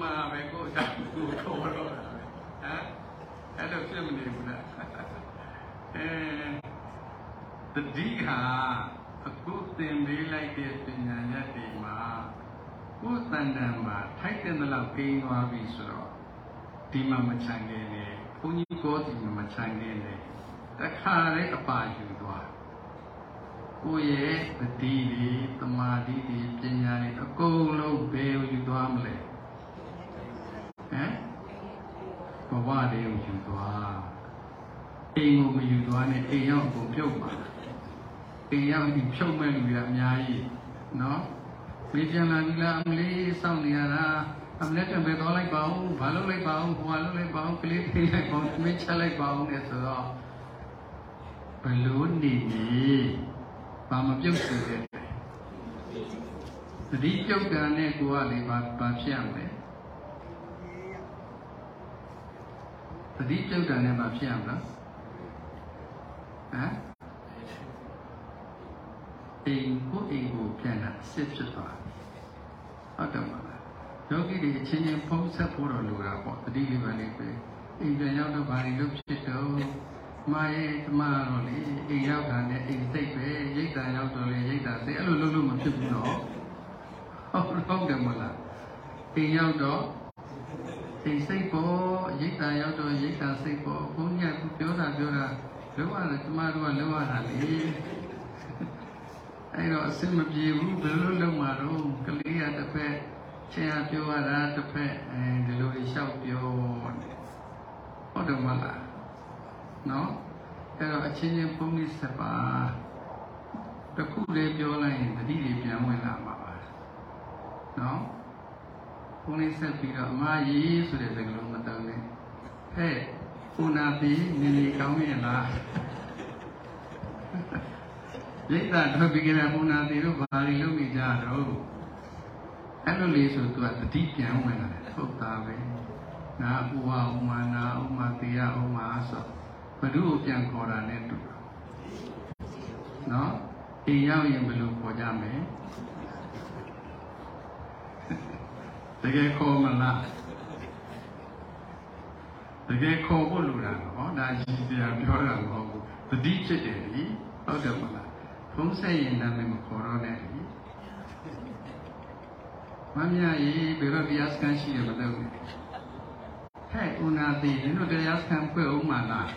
မာပဲကိုယ်ကြောင့်ကိုယ်ခေါ်တော့တာပဲဟမ်အဲ့လိုဖြစ်မနေဘူးလားအဲတတိဟာအခုသင်ပေးလိုက်တဲ့ပညာရက်တွေမှာကိုယ်တန်တန်မှာထိုက်တဲ့လောက်ကိန်းသွားပြီဆိုတော့ဒီမှာမချန်နေနဲ့ဘုန်းကြီးကောဒီမှာမချန်နေနဲ့ တခါလေးအပါယူသွားကိုယ့်ရဲ့တတိတွေတမာတိတွေပညာတွေအကုန်လုံးဘယ်ကိုယူသွားမလဲဟမ်ဘဝတွေကိုယူသွားအိမ်ကိုမယူသွားနဲ့အိမ်ရောက်အကုန်ပြုတ်ပါအိမ်ရောက်ဒီဖြုတ်မဲ့လူတွေအများကြီးနော်ပြေးပြန်လာပြီလားအမလေးစောင့်နေရတာအမလေးပြန်ပဲတော့လိုက်ပါဦးဘာလုပ်လိုက်ပါဦးဟိုဟာလုပ်လိုက်ပါဦးကလေးထိလိုက်ပါဦးမင်းချက်လိုက်ပါဦးနဲ့ဆိုတော့ ဘလို့နေနေဘာမပြုတ်စီတဲ့သတိပြုတ်ကန်နဲ့ကိုကလေဘာဘာဖြစ်ရမလဲသတိပြုတ်ကန်နဲ့ဘာဖြစ်ရမလဲဟမ်အိမ်ကိုအိမ်ကိုပြန်လာစစ်ဖြစ်သွားဟုတ်တယ်မလားယောဂီတွေအချင်းချင်းဖုံးဆက်ဖို့တော့လိုတာပေါ့တတိလေးပဲလေးပဲအိမ်ပြန်ရောက်တော့ဘာတွေလုပ်ဖြစ်တော့မာရဲ့ဓမ္မတော့လေအိမ် ရောက်တာနဲ့အိမ်စိတ်ပဲရိတ်တာရောက်တော့လေရိတ်တာစိတ်အဲ့လိုလုပ်လို့မဖြစ်ဘူးတော့ဟုတ်ဟုတ်တယ်မလားအိမ်ရောက်တော့အိမ်စိတ်ပေါ်ရိတ်တာရောက်တော့ရိတ်တာစိတ်ပေါ်ဘုန်းကြီးကပြောတာပြောတာလောရတယ်ဓမ္မတို့ကလောရတာလေအဲ့တော့အစင်မပြေဘူးဘယ်လိုလုပ်မှာတော့ကလေးကတစ်ဖက်ဆရာပြောရတာတစ်ဖက်အဲဒီလိုလျှောက်ပြောဟုတ်တယ်မလားနော် အဲ့တော့အချင်းချင်းပုံကြီးစပါတခုလေးပြောလိုက်ရင်တတိတွေပြန်ဝင်လာမှာပါနော်ပုံလေးဆက်ပြီးတော့အမကြီးဆိုတဲ့စကားလုံးမတောင်းနဲ့ဟဲ့ခုနာပြီးနေနေကောင်းရဲ့လားရိတ်တာထွက်ပြီးကြတဲ့ဘုနာတီတို့ဘာတွေလုပ်နေကြတော့အဲ့လိုလေးဆိုသူကတတိပြန်ဝင်လာတယ်ဟုတ်သားပဲနာဥဝဥမာနာဥမာတေယဥမာဆို ဘ누구ကိုပြန်ခေါ်တာနဲ့တူတယ်နော်အိမ်ရောက်ရင်ဘယ်လိုခေါ်ကြမလဲတကယ်ခေါ်မလားတကယ်ခေါ်ဖို့လိုတာနော်ဒါကြီးစရာပြောတာမဟုတ်ဘူးတတိဖြစ်တယ်လीဟုတ်တယ်မလားဖုံးဆက်ရင်နာမည်မခေါ်တော့နဲ့လीမမကြီးဘယ်တော့တရားစခန်းရှိတယ်မသိဘူး ဟဲ့ဦးနာတိနင်တို့တရားစခန်းဖွဲ့ဦးမှာလား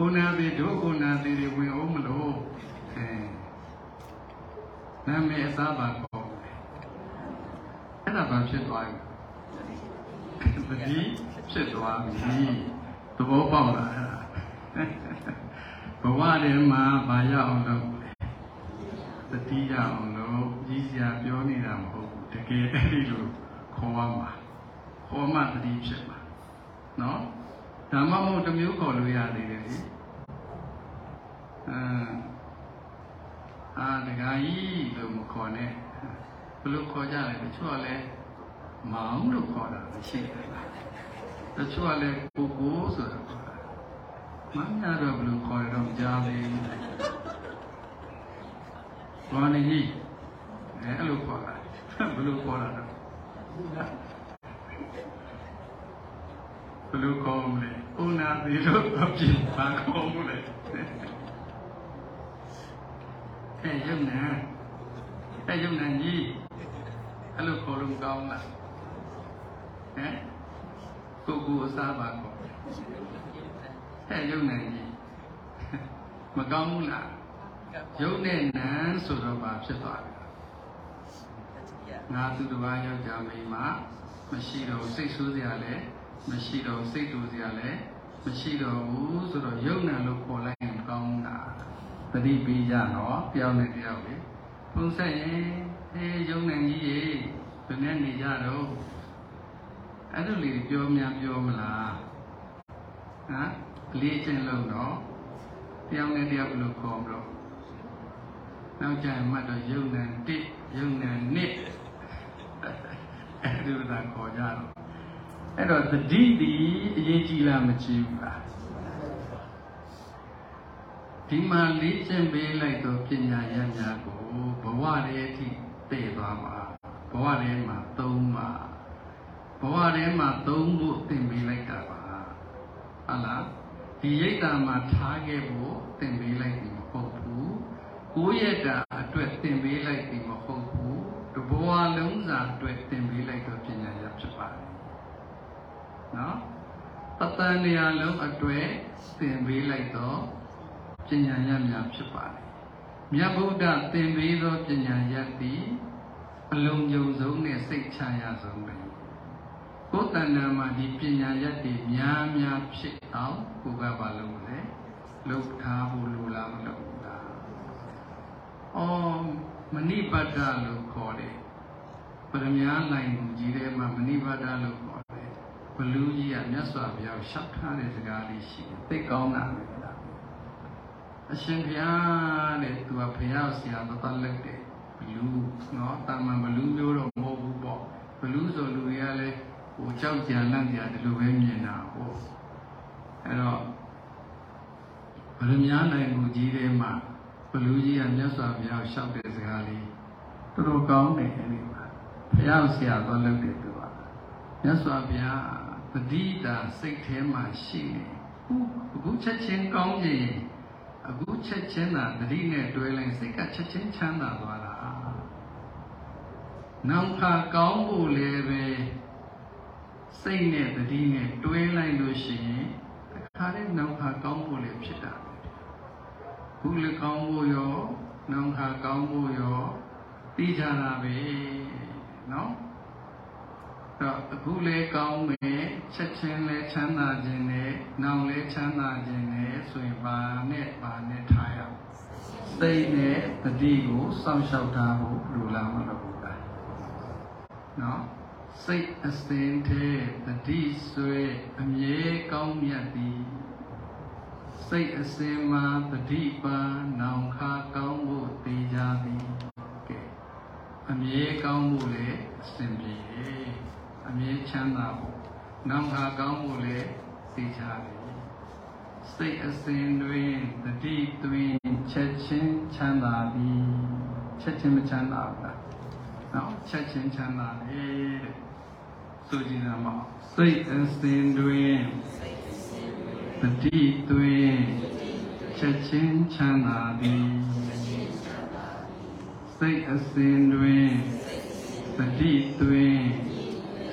ဦးနာတိတို့ဦးနာတိတွေဝင်အောင်မလို့အဲနာမည်အစားပါခေါ်အဲ့ဒါဘာဖြစ်သွားလဲပတိဖြစ်သွားပြီသဘောပေါက်လားအဲ့ဒါဘဝထဲမှာဘာရအောင်လုပ်တတိရအောင်လို့ကြီးစရာပြောနေတာမဟုတ်ဘူးတကယ်အဲ့ဒီလို ခေါ်ရမှာခေါ်မှတတိဖြစ်မှာနော်ဒါမှမဟုတ်တစ်မျိုးခေါ်လို့ရသေးတယ်လေအာအာတခါကြီးလို့မခေါ်နဲ့ဘယ်လိုခေါ်ကြလဲတချို့ကလည်းမောင်လို့ခေါ်တာရှိတယ်တချို့ကလည်းကိုကိုဆိုတာခေါ်တာမမ်းများတော့ဘယ်လိုခေါ်ရတော့ကြားသေးဘူးဘာနေကြီးအဲအဲ့လိုခေါ်တာဘယ်လိုခေါ်တာတော့ ဘယ်လိုခေါ်မလဲဥနာသီလို့အပြင်းပါခေါ်မလဲအဲရုံနာအဲရုံနာကြီးအဲ့လိုခေါ်လို့ကောင်းလားဟမ်ကိုကိုအစားပါခေါ်အဲရုံနာကြီးမကောင်းဘူးလားရုပ်နဲ့နံဆိုတော့ဘာဖြစ်သွားလဲ ငါသူတစ်ပါးယောက်ျားမိန်းမမရှိတော့စိတ်ဆိုးစရာလည်းမရှိတော့စိတ်တူစရာလည်းမရှိတော့ဘူးဆိုတော့ယုံနာလို့ခေါ်လိုက်ရင်ကောင်းတာတတိပေးကြတော့တယောက်နဲ့တယောက်လေပုံဆက်ရင်ဟေးယုံနာကြီးရေဘယ်နဲ့နေကြတော့အဲ့လိုလေးပြောများပြောမလားဟမ်အလေးချင်းလုံးတော့တယောက်နဲ့တယောက်ဘယ်လိုခေါ်မလို့နောက်ကျရင်မှတ်တော့ယုံနာတစ်ယုံနာနှစ် အဲ့ဒီလိုသာခေါ်ကြတော့အဲ့တော့တတိတိအရေးကြီးလားမကြီးဘူးလားဒီမှာလေ့ကျင့်ပေးလိုက်တော့ပညာရများကိုဘဝတည်းအထိတည်သွားမှာဘဝထဲမှာသုံးပါဘဝထဲမှာသုံးဖို့သင်ပေးလိုက်တာပါဟုတ်လားဒီရိတ်တာမှာထားခဲ့ဖို့သင်ပေးလိုက်ပြီမဟုတ်ဘူးကိုယ့်ရဲ့တာအတွက်သင်ပေးလိုက်ပြီမဟုတ်ဘူးတဘ ဝလုံးစာအတွက်သင်ပေးလိုက်တော့ပညာရဖြစ်ပါတယ်နော်ပတန်နေရာလုံးအတွက်သင်ပေးလိုက်တော့ပညာရများဖြစ်ပါတယ်မြတ်ဗုဒ္ဓသင်ပေးသောပညာရသည်အလုံးစုံဆုံးနဲ့စိတ်ချရဆုံးပဲကိုယ်တဏ္ဍာမှာဒီပညာရတ်တွေများများဖြစ်အောင်ကိုယ်ကဘာလုပ်လဲလှုပ်ထားဖို့လိုလားမလုပ်ဘူးလားအော်မဏိပတ္တလို့ခေါ်တယ်ပ ရမညာလိုင်ကြီးထဲမှာမဏိပတ္တလို့ခေါ်တယ်ဘလူကြီးကမြတ်စွာဘုရားရှောက်ထားတဲ့စကားလေးရှိတယ်သိကောင်းတာပဲလားအရှင်ဘုရားတဲ့သူကဘုရားဆရာတော်တော်လက်တယ်ဘလူနော်တာမန်ဘလူမျိုးတော့မဟုတ်ဘူးပေါ့ဘလူဆိုလူတွေကလည်းဟိုကြောက်ကြလန့်ကြဒီလိုပဲမြင်တာဟုတ်အဲ့တော့ဗရမညာနိုင်ကိုကြီးထဲမှာဘလူကြီးကမြတ်စွာဘုရားရှောက်တဲ့စကားလေးတော်တော်ကောင်းတယ်အဲ့ဒီမှာ ဘုရားဆရာတော်လက်တယ်သူကမြတ်စွာဘုရားတတိတာစိတ်ထဲမှာရှိနေအခုချက်ချင်းကောင်းကြရင်အခုချက်ချင်းသာတတိနဲ့တွဲလိုက်စိတ်ကချက်ချင်းချမ်းသာသွားတာနောက်ခါကောင်းဖို့လည်းပဲစိတ်နဲ့တတိနဲ့တွဲလိုက်လို့ရှိရင်တခါတည်းနောက်ခါကောင်းဖို့လည်းဖြစ်တာခုလည်းကောင်းဖို့ရောနောက်ခါကောင်းဖို့ရောသိကြတာပဲ နော်တော့အခုလဲကောင်းမယ်ချက်ချင်းလဲချမ်းသာခြင်းနဲ့နောင်လဲချမ်းသာခြင်းနဲ့ဆိုရင်ဘာနဲ့ဘာနဲ့ထားရအောင်စိတ်နဲ့တတိကိုစောင့်ရှောက်တာကိုလိုလားမလို့ဘူးလားနော်စိတ်အစင်တဲ့တတိဆွေအမြဲကောင်းမြတ်သည်စိတ်အစင်မှာတတိပါနောင်ခါကောင်းဖို့တည်ကြသည် အမြဲကောင်းဖို့လေအစဉ်ပြေအမြဲချမ်းသာဖို့နောင်ခါကောင်းဖို့လေတည်ကြသည်စိတ်အစဉ်တွင်တတိတွင်ချက်ချင်းချမ်းသာသည်ချက်ချင်းမချမ်းသာဘူးလားနော်ချက်ချင်းချမ်းသာတယ်တဲ့ဆိုကြည်နာမစိတ်အစဉ်တွင်တတိတွင်ချက်ချင်းချမ်းသာသည် စိတ်အစဉ်တွင်တတိတွင်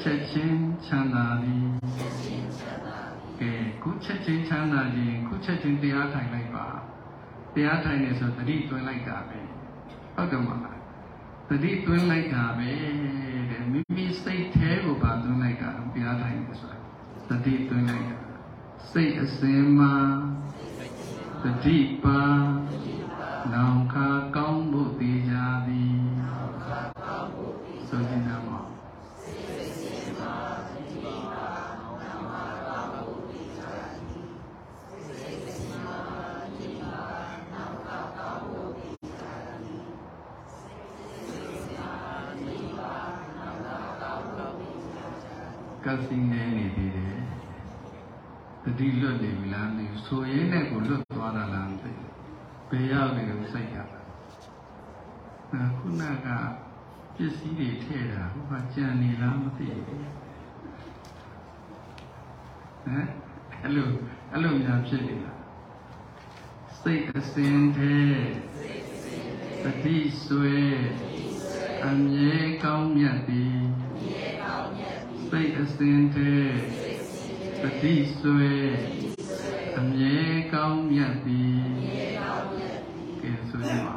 ချက်ချင်းချမ်းသာသည်ကဲခုချက်ချင်းချမ်းသာရင်ခုချက်ချင်းတရားထိုင်လိုက်ပါတရားထိုင်နေဆိုတတိတွင်လိုက်တာပဲဟုတ်တယ်မလားတတိတွင်းလိုက်တာပဲတဲ့မိမိစိတ်แท้ကိုပါတွင်းလိုက်တာဘုရားတိုင်းလို့ဆိုတာတတိတွင်းလိုက်တာစိတ်အစဉ်မှာတတိပါ နောင်ခါကောင်းဖို့တည်ကြသည်ဆိုကြည့်နာမကစီနေနေသေးတယ်တတိလွတ်နေပြီလားမသိဘူးဆိုရင်းနဲ့ကိုလွတ်သွားတာလားမသိဘူး ဘယ်ရောက်နေလို့စိတ်ရတာအဲခုနကပစ္စည်းတွေထည့်တာဟိုကကြံနေလားမသိဘူးဟမ်အဲ့လိုအဲ့လိုများဖြစ်နေလားစိတ်အစဉ်သေးတတိဆွေအမြဲကောင်းမြတ်သည်စိတ်အစဉ်သေးတတိဆွေအမြဲကောင်းမြတ်သည်ကဲဆိုကြပါ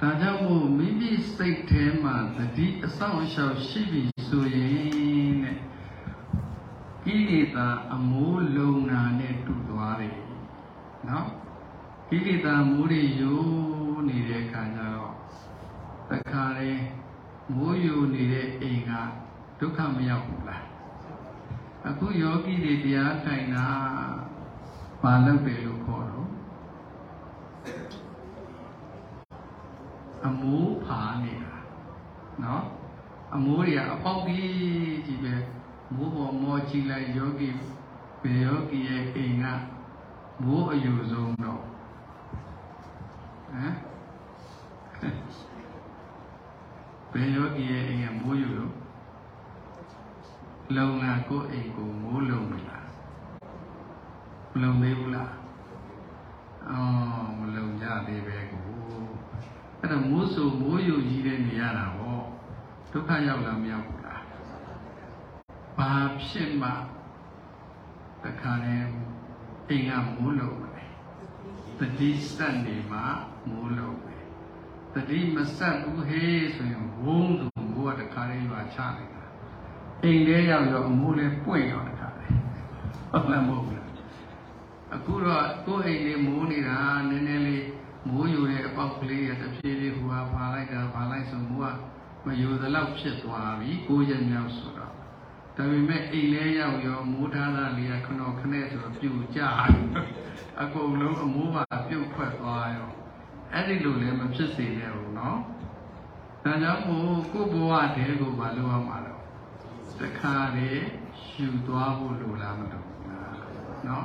ဒါကြောင့်မို့မိမိစိတ်ထဲမှာတတိ အဆောင်အရှောက်ရှိပြီဆိုရင်တဲ့ကိလေသာအမိုးလုံနာနဲ့တူသွားတယ်နော်ကိလေသာမိုးတွေယိုးနေတဲ့ခါကျတော့တခါလေမိုးယိုနေတဲ့အိမ်ကဒုက္ခမရောက်ဘူးလားအခုယောဂီတွေတရားထိုင်တာဘာလုပ်တယ်လို့ခေါ်တော့အမိုးဖာနေတာနော် အမိုးတွေကအပေါက်ကြီးကြီးပဲမိုးပေါ်မောကြည့်လိုက်ယောဂီဘေယောဂီရဲ့အိမ်ကမိုးအယူဆုံးတော့ဟမ်ဘေယောဂီရဲ့အိမ်ကမိုးယူလို့လုံလာကိုယ့်အိမ်ကိုမိုးလုံမလားမလုံသေးဘူးလားအော်မလုံကြသေးပဲကိုအဲ့တော့မိုးဆိုမိုးယူကြီးတဲ့နေရတာပေါ့ ဒုက္ခရောက်လာမရောက်ဘူးလားဘာဖြစ်မှတခါလဲအိမ်ကမိုးလုံတယ်တတိစက်နေမှမိုးလုံတယ်တတိမဆက်ဘူးဟေးဆိုရင်ဝုန်းသူမိုးကတခါလေးရွာချလိုက်တာအိမ်ထဲရောက်ရောအမိုးလဲပွင့်ရောတခါလေးဟုတ်လားမဟုတ်ဘူးလားအခုတော့ကိုယ်အိမ်လေးမိုးနေတာနည်းနည်းလေးမိုးယူတဲ့အပေါက်ကလေးရတဖြည်းဖြည်းဟိုဟာဖာလိုက်တာဖာလိုက်ဆိုမိုးက မယူသလောက်ဖြစ်သွားပြီကိုရက်မြောက်ဆိုတော့ဒါပေမဲ့အိမ်လဲရောက်ရောမိုးထားတာလေးကခဏခနဲ့ဆိုတော့ပြူကြအကုန်လုံးအမိုးပါပြုတ်ထွက်သွားရောအဲ့ဒီလိုလည်းမဖြစ်စေနဲ့ဘူးเนาะဒါကြောင့်မို့ကိုယ့်ဘဝတည်းကိုမလုပ်ရမှာတော့တခါတည်းယူသွားဖို့လိုလားမလိုဘူးလားเนาะ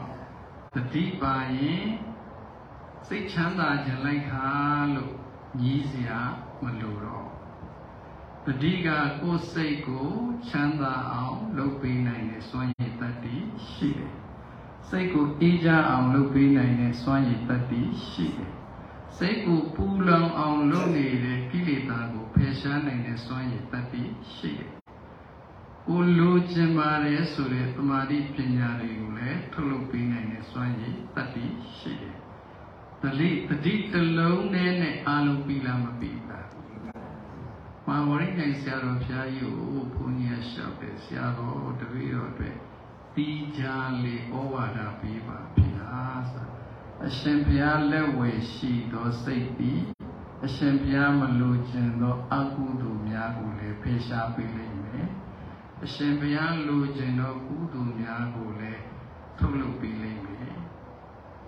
တတိပါရင်စိတ်ချမ်းသာခြင်းလိုက်ခါလို့ညီးစရာမလိုတော့ တတိကကိုယ်စိတ်ကိုချမ်းသာအောင်လုပ်ပေးနိုင်တဲ့စွမ်းရည်တတ္တိရှိတယ်စိတ်ကိုအေးချမ်းအောင်လုပ်ပေးနိုင်တဲ့စွမ်းရည်တတ္တိရှိတယ်စိတ်ကိုပူလောင်အောင်လုပ်နေတဲ့ကိလေသာကိုဖယ်ရှားနိုင်တဲ့စွမ်းရည်တတ္တိရှိတယ်ကိုလိုချင်ပါတယ်ဆိုတဲ့သမာဓိပညာတွေကိုလည်းထုတ်လုပ်ပေးနိုင်တဲ့စွမ်းရည်တတ္တိရှိတယ်တလိတတိတလုံးနဲ့နဲ့အာလုံးပြီလားမပြီလား မာဝရိနိုင်ဆရာတော်ဘုရားကြီးကိုဘုန်းကြီးလျှောက်တယ်ဆရာတော်တပည့်တော်အတွက်တီးကြလေဩဝါဒပေးပါဗျာဆိုအရှင်ဘုရားလက်ဝယ်ရှိသောစိတ်သည်အရှင်ဘုရားမလိုချင်သောအကုသိုလ်များကိုလည်းဖေရှားပေးလိမ့်မယ်အရှင်ဘုရားလိုချင်သောကုသိုလ်များကိုလည်းထုတ်လုပ်ပေးလိမ့်မယ်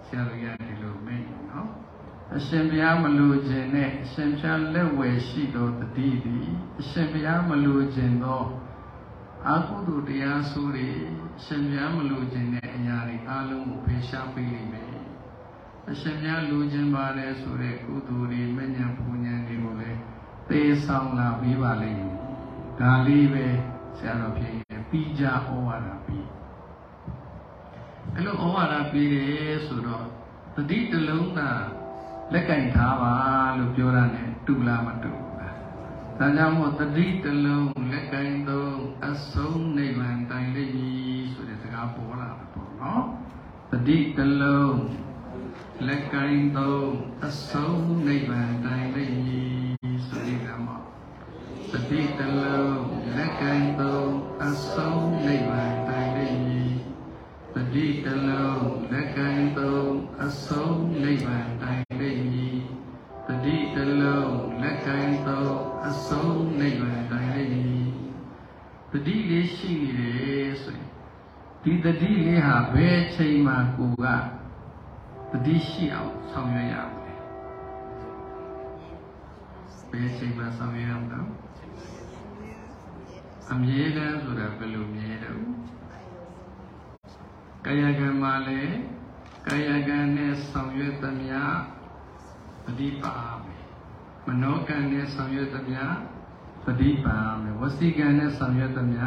ဆရာတော်ကဒီလိုမိတ်နော် အရှင်ဘုရားမလိုချင်တဲ့အရှင်ဘုရားလက်ဝယ်ရှိသောတတိသည်အရှင်ဘုရားမလိုချင်သောအကုသိုလ်တရားဆိုတွေအရှင်ဘုရားမလိုချင်တဲ့အရာတွေအလုံးကိုဖေရှားပေးလိမ့်မယ်အရှင်ဘုရားလိုချင်ပါတယ်ဆိုတဲ့ကုသိုလ်တွေမဉ္ဇဉ်ပူဉ္ဇဉ်တွေကိုလည်းသေဆောင်လာပေးပါလိမ့်မယ်ဒါလေးပဲဆရာတော်ဖြစ်ရင်ပြီးကြဩဝါဒပြီးအဲ့လိုဩဝါဒပြီးတယ်ဆိုတော့တတိတလုံးသာ လက်ကင်ထားပါလို့ပြောတာ ਨੇ တူလားမတူဘူးလားဒါကြောင့်မို့တတိတလုံးလက်ကင်သုံးအဆုံးနိဗ္ဗာန်တိုင်လိမ့်မည်ဆိုတဲ့စကားပေါ်လာတာပေါ့နော်တတိတလုံးလက်ကင်သုံးအဆုံးနိဗ္ဗာန်တိုင်လိမ့်မည်ဆိုတဲ့ကမှာတတိတလုံးလက်ကင်သုံးအဆုံးနိဗ္ဗာန်တိုင်လိမ့်မည် တတိတလုံးလက်ကင်သုံးအဆုံးနိဗ္ဗာန်တိုင်လိမ့်မည်တတိတလုံးလက်ကင်သုံးအဆုံးနိဗ္ဗာန်တိုင်လိမ့်မည်တတိလေးရှိနေတယ်ဆိုရင်ဒီတတိလေးဟာဘယ်ချိန်မှကိုကတတိရှိအောင်ဆောင်ရွက်ရမလဲဘယ်ချိန်မှဆောင်ရွက်ရမလဲအမြဲတမ်းဆိုတာဘယ်လိုမြဲတယ် ကာယကံမှာလည်းကာယကံနဲ့ဆောင်ရွက်သမျှပฏิပါမယ်မနောကံနဲ့ဆောင်ရွက်သမျှပฏิပါမယ်ဝစီကံနဲ့ဆောင်ရွက်သမျှ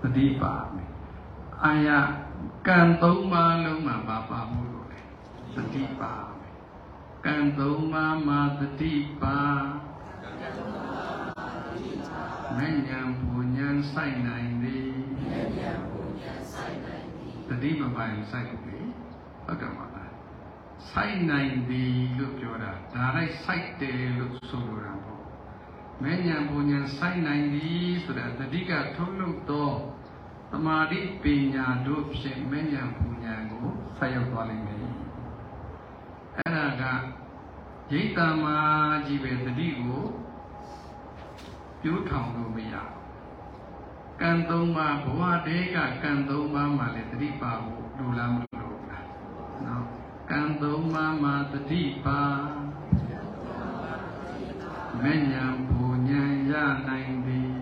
ပฏิပါမယ်အာယကံသုံးပါးလုံးမှာပါပါမှုလို့လေပฏิပါမယ်ကံသုံးပါးမှာပฏิပါမဉ္ဇဉ်ပူဉ္ဇဉ်ဆိုင်နိုင်သည် တတိမပိုင်စိုက်ကိုလေဟုတ်တယ်မလားစိုက်နိုင်သည်လို့ပြောတာဒါလိုက်စိုက်တယ်လို့ဆိုလိုတာပေါ့မဉ္ဇဉ်ပူဉ္ဇဉ်ဆိုင်နိုင်သည်ဆိုတာတတိကထုတ်လုပ်သောသမာဓိပညာတို့ဖြင့်မဉ္ဇဉ်ပူဉ္ဇဉ်ကိုဆက်ရောက်သွားလိမ့်မယ်အဲ့ဒါကဒိဋ္ဌာမာကြီးပဲတတိကိုပြိုးထောင်လို့မရဘူး ကံသုံးပါးဘဝတည်းကကံသုံးပါးမှာလည်းတတိပါဖို့လိုလားမလိုလားနော်ကံသုံးပါးမှာတတိပါမဉ္ဇဉ်ပူဉ္ဇဉ်ရနိုင်သည်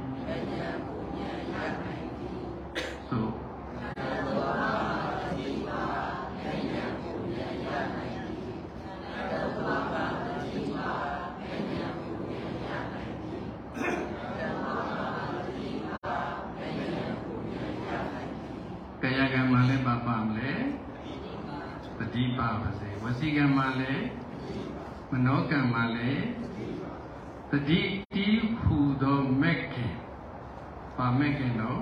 စီကံမှာလည်းမနောကံမှာလည်းတတိတီးဟူသောမက်ခင်ပါမက်ခင်တော့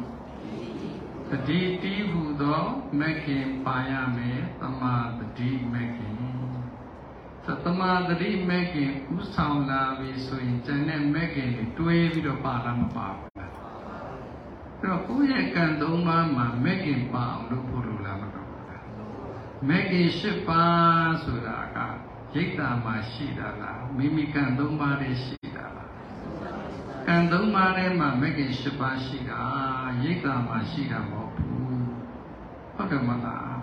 တတိတီးဟူသောမက်ခင်ပါရမယ်သမာတတိမက်ခင်သတမာတတိမက်ခင်ဥဆောင်လာပြီဆိုရင်ကျန်တဲ့မက်ခင်တွေတွဲပြီးတော့ပါလားမပါဘူးလားအဲ့တော့ကိုယ့်ရဲ့ကံသုံးပါးမှာမက်ခင်ပါအောင်လုပ်ဖို့လိုလားမလိုဘူးလား မက်ခင်၈ပါးဆိုတာကရိတ်တာမှာရှိတာလားမိမိကံသုံးပါးလေးရှိတာလားကံသုံးပါးထဲမှာမက်ခင်၈ပါးရှိတာရိတ်တာမှာရှိတာမဟုတ်ဘူးဟုတ်တယ်မလား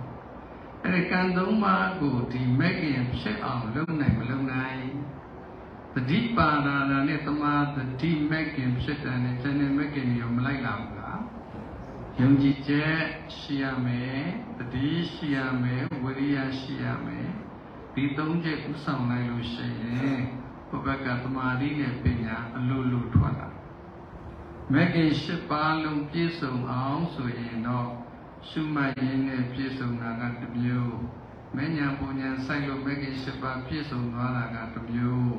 အဲ့ဒီကံသုံးပါးကိုဒီမက်ခင်ဖြစ်အောင်လုပ်နိုင်မလုပ်နိုင်တတိပါဒာနာနဲ့တမာတတိမက်ခင်ဖြစ်တယ်နဲ့ကျန်တဲ့မက်ခင်တွေကိုမလိုက်လာဘူးလား ယုံကြည်ချက်ရှိရမယ်တတိရှိရမယ်ဝိရိယရှိရမယ်ဒီသုံးချက်ဥဆောင်လိုက်လို့ရှိရင်ဘုဘကသမာဓိနဲ့ပညာအလိုလိုထွက်လာမဂ္ဂင်၈ပါးလုံးပြည့်စုံအောင်ဆိုရင်တော့ရှုမှတ်ရင်းနဲ့ပြည့်စုံတာကတစ်မျိုးမဉ္ဇဉ်ပူဉ္ဇဉ်ဆိုင်လို့မဂ္ဂင်၈ပါးပြည့်စုံသွားတာကတစ်မျိုး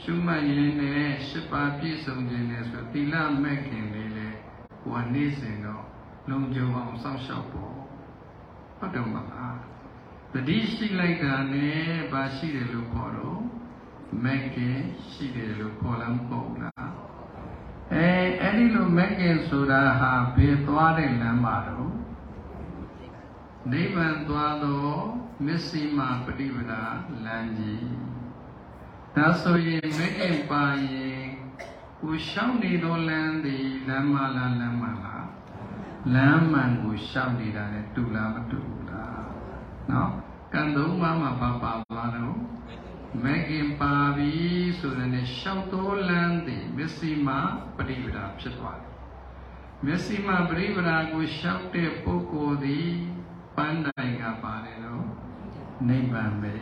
ရှုမှတ်ရင်းနဲ့၈ပါးပြည့်စုံခြင်းနဲ့ဆိုသီလမဂ္ဂင်လေး လေကိုယ်နေစဉ်တော့လုံခြုံအောင်စောင့်ရှောက်ဖို့ဟုတ်တယ်မလားတတိရှိလိုက်တာနဲ့ဘာရှိတယ်လို့ခေါ်တော့မက်ကင်ရှိတယ်လို့ခေါ်လားမဟုတ်ဘူးလားအဲအဲ့ဒီလိုမက်ကင်ဆိုတာဟာဘယ်သွားတဲ့လမ်းမှာတော့နိဗ္ဗာန်သွားတော့မစ္စိမပฏิပဒါလမ်းကြီးဒါဆိုရင်မက်ကင်ပါရင် ကိုရှောင်းနေသောလမ်းဒီလမ်းမလားလမ်းမလားလမ်းမှန်ကိုရှောက်နေတာနဲ့တူလားမတူဘူးလားနော်ကံသုံးပါးမှာပါပါသွားတော့မဂ္ဂင်ပါပြီဆိုတဲ့နဲ့ရှောက်တော်လမ်းသည်မစ္စည်းမပရိပဒါဖြစ်သွားတယ်မစ္စည်းမပရိပဒါကိုရှောက်တဲ့ပုဂ္ဂိုလ်သည်ပန်းတိုင်ကပါတယ်တော့နိဗ္ဗာန်ပဲ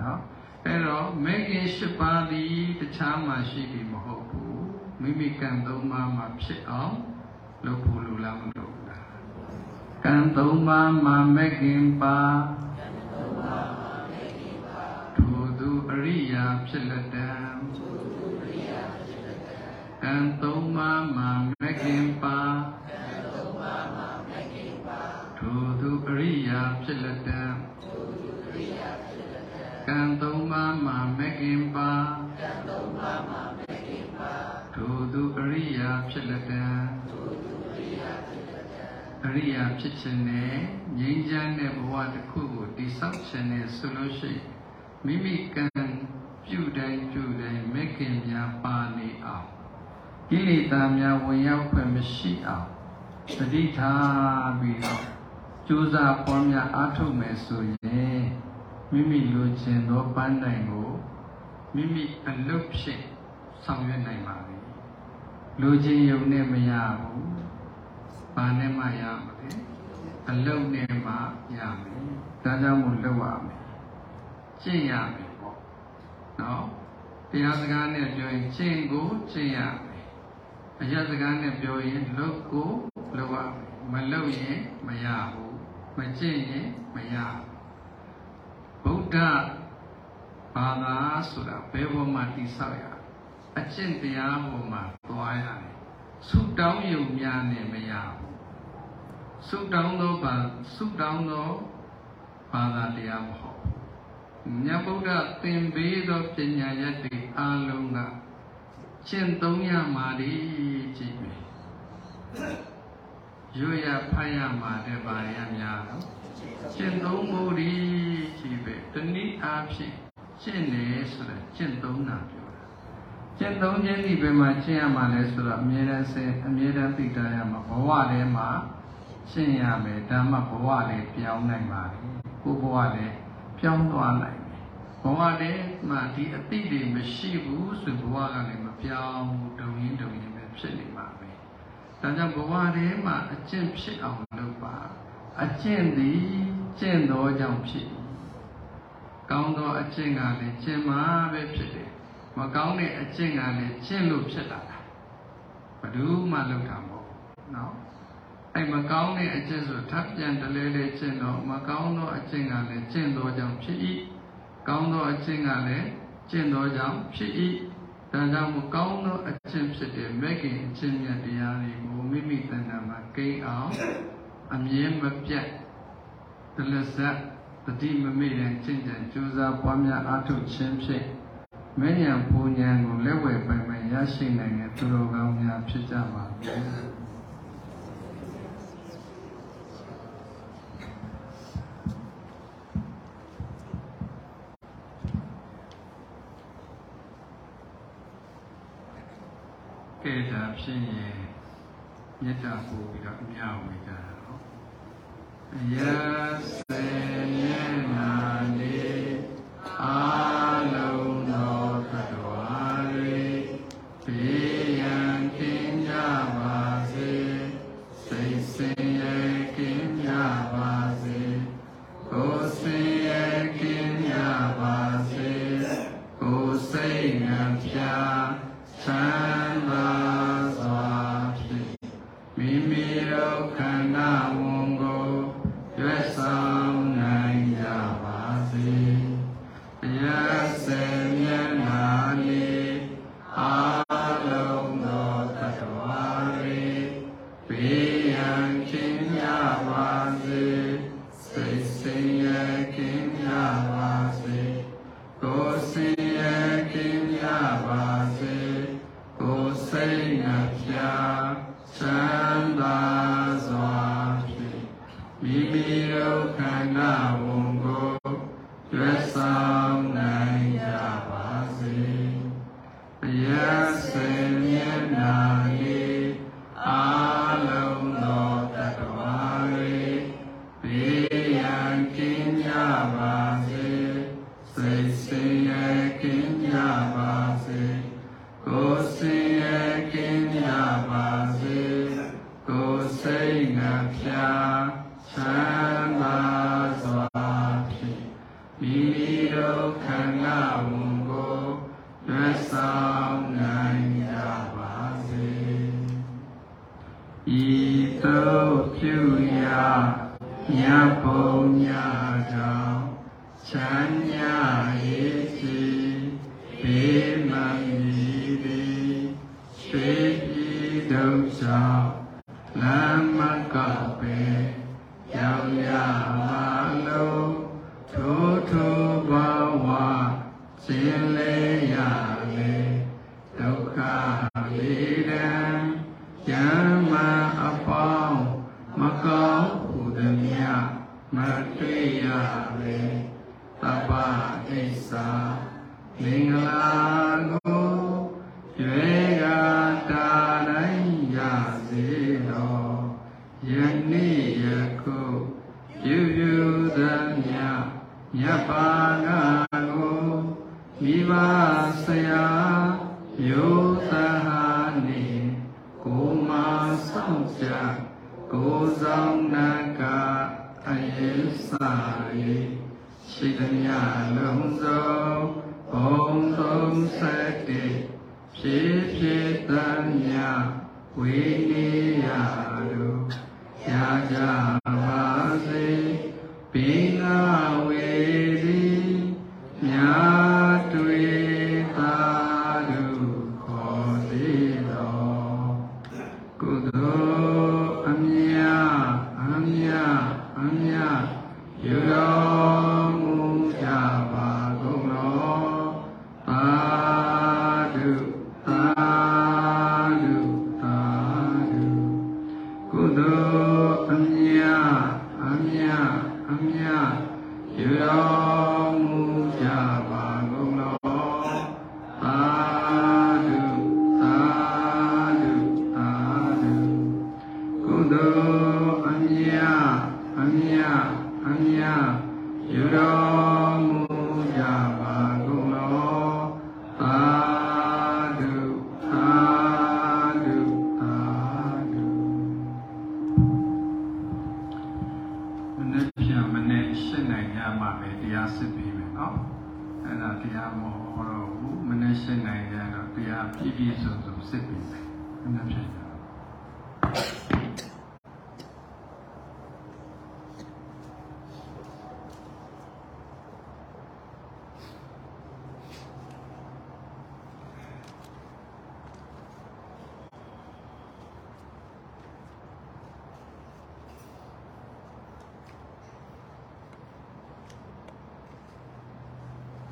နော်အဲ့တော့မဂ္ဂင်၈ပါးသည်တခြားမှာရှိပြီမဟုတ်ဘူး မိမိကံသုံးပါးမှာဖြစ်အောင်လုပ်ဖို့လိုလားမလိုဘူးလားကံသုံးပါးမှာမဂ္ဂင်ပါထိုသူအရိယာဖြစ်လက်တံကံသုံးပါးမှာမဂ္ဂင်ပါထိုသူအရိယာဖြစ်လက်တံကံသုံးပါးမှာမဂ္ဂင်ပါထိုသူအရိယာဖြစ်လက်တံအရိယာဖြစ်ခြင်းနဲ့ငြိမ်းချမ်းတဲ့ဘဝတစ်ခုကိုတည်ဆောက်ခြင်းနဲ့ဆိုလို့ရှိရင်မိမိကံပြုတိုင်းပြုတိုင်းမဂ္ဂင်များပါနေအောင်ကိလေသာများဝင်ရောက်ခွင့်မရှိအောင်သတိထားပြီးတော့ကြိုးစားပွားများအားထုတ်မယ်ဆိုရင်မိမိလိုချင်သောပန်းတိုင်ကို မိမိအလုတ်ဖြင့်ဆောင်ရွက်နိုင်ပါပြီလိုချင်ယုံနဲ့မရဘူးဘာနဲ့မှရမလဲအလုတ်နဲ့မှရမယ်ဒါကြောင့်မို့လောက်ရမယ်ကျင့်ရမယ်ပေါ့နော်တရားစကားနဲ့ပြောရင်ကျင့်ကိုကျင့်ရမယ်အရာစကားနဲ့ပြောရင်လုပ်ကိုလုပ်ရမယ်မလုပ်ရင်မရဘူးမကျင့်ရင်မရဘူးဗုဒ္ဓ ဘာသာဆိုတာဘယ်ပေါ်မှာတည်ဆောက်ရအကျင့်တရားပေါ်မှာသွားရတယ်ဆုတောင်းယုံများနဲ့မရဘူးဆုတောင်းသောဘာဆုတောင်းသောဘာသာတရားမဟုတ်မြတ်ဗုဒ္ဓသင်ပေးသောပညာရတ်တွေအလုံးကကျင့်သုံးရမှာဒီကြည့်မယ်ရွရဖတ်ရမှာတဲ့ဘာရများတော့ကျင့်သုံးမှုဒီကြည့်ပဲတနည်းအားဖြင့် ကျင့်တယ်ဆိုတာကျင့်သုံးတာပြောတာကျင့်သုံးခြင်းဒီဘယ်မှာကျင့်ရမှာလဲဆိုတော့အမြဲတမ်းစင်အမြဲတမ်းသိတာရမှာဘဝထဲမှာကျင့်ရမယ်ဓမ္မဘဝလေးပြောင်းနိုင်ပါလေကိုယ်ဘဝလေးပြောင်းသွားနိုင်တယ်ဘဝထဲမှာဒီအတိတွေမရှိဘူးဆိုဘဝကလည်းမပြောင်းဘူးဒုံရင်းဒုံရင်းပဲဖြစ်နေမှာပဲဒါကြောင့်ဘဝထဲမှာအကျင့်ဖြစ်အောင်လုပ်ပါအကျင့်သည်ကျင့်တော်ကြောင့်ဖြစ် ကောင်းသောအကျင့်ကလည်းကျင့်မှာပဲဖြစ်တယ်မကောင်းတဲ့အကျင့်ကလည်းကျင့်လို့ဖြစ်လာတာဘယ်သူမှလုပ်တာမဟုတ်နော်အဲ့မကောင်းတဲ့အကျင့်ဆိုထပ်ပြန်တလဲလဲကျင့်တော့မကောင်းသောအကျင့်ကလည်းကျင့်သောကြောင့်ဖြစ်၏ကောင်းသောအကျင့်ကလည်းကျင့်သောကြောင့်ဖြစ်၏ဒါကြောင့်မကောင်းသောအကျင့်ဖြစ်တဲ့မဲ့ခင်အကျင့်မြတ်တရားတွေကိုမိမိတဏ္ဍာမှာကိန်းအောင်အမြဲမပြတ်တလဇတ် တတိမမေ့တဲ့ကျင့်ကြံကြိုးစားပွားများအားထုတ်ခြင်းဖြင့်မဉ္ဇဉ်ပူဉ္ဇဉ်ကိုလက်ဝဲပိုင်ပိုင်ရရှိနိုင်တဲ့သူတော်ကောင်းများဖြစ်ကြပါစေ။ကဲဒါဖြစ်ရင်မေတ္တာပို့ပြီးတော့အမြောက်ဝေကြတာနော်ယသေမျ 31ဖြည်းဖြည်းတမ်းမြဝေနေရတို့ရာကြ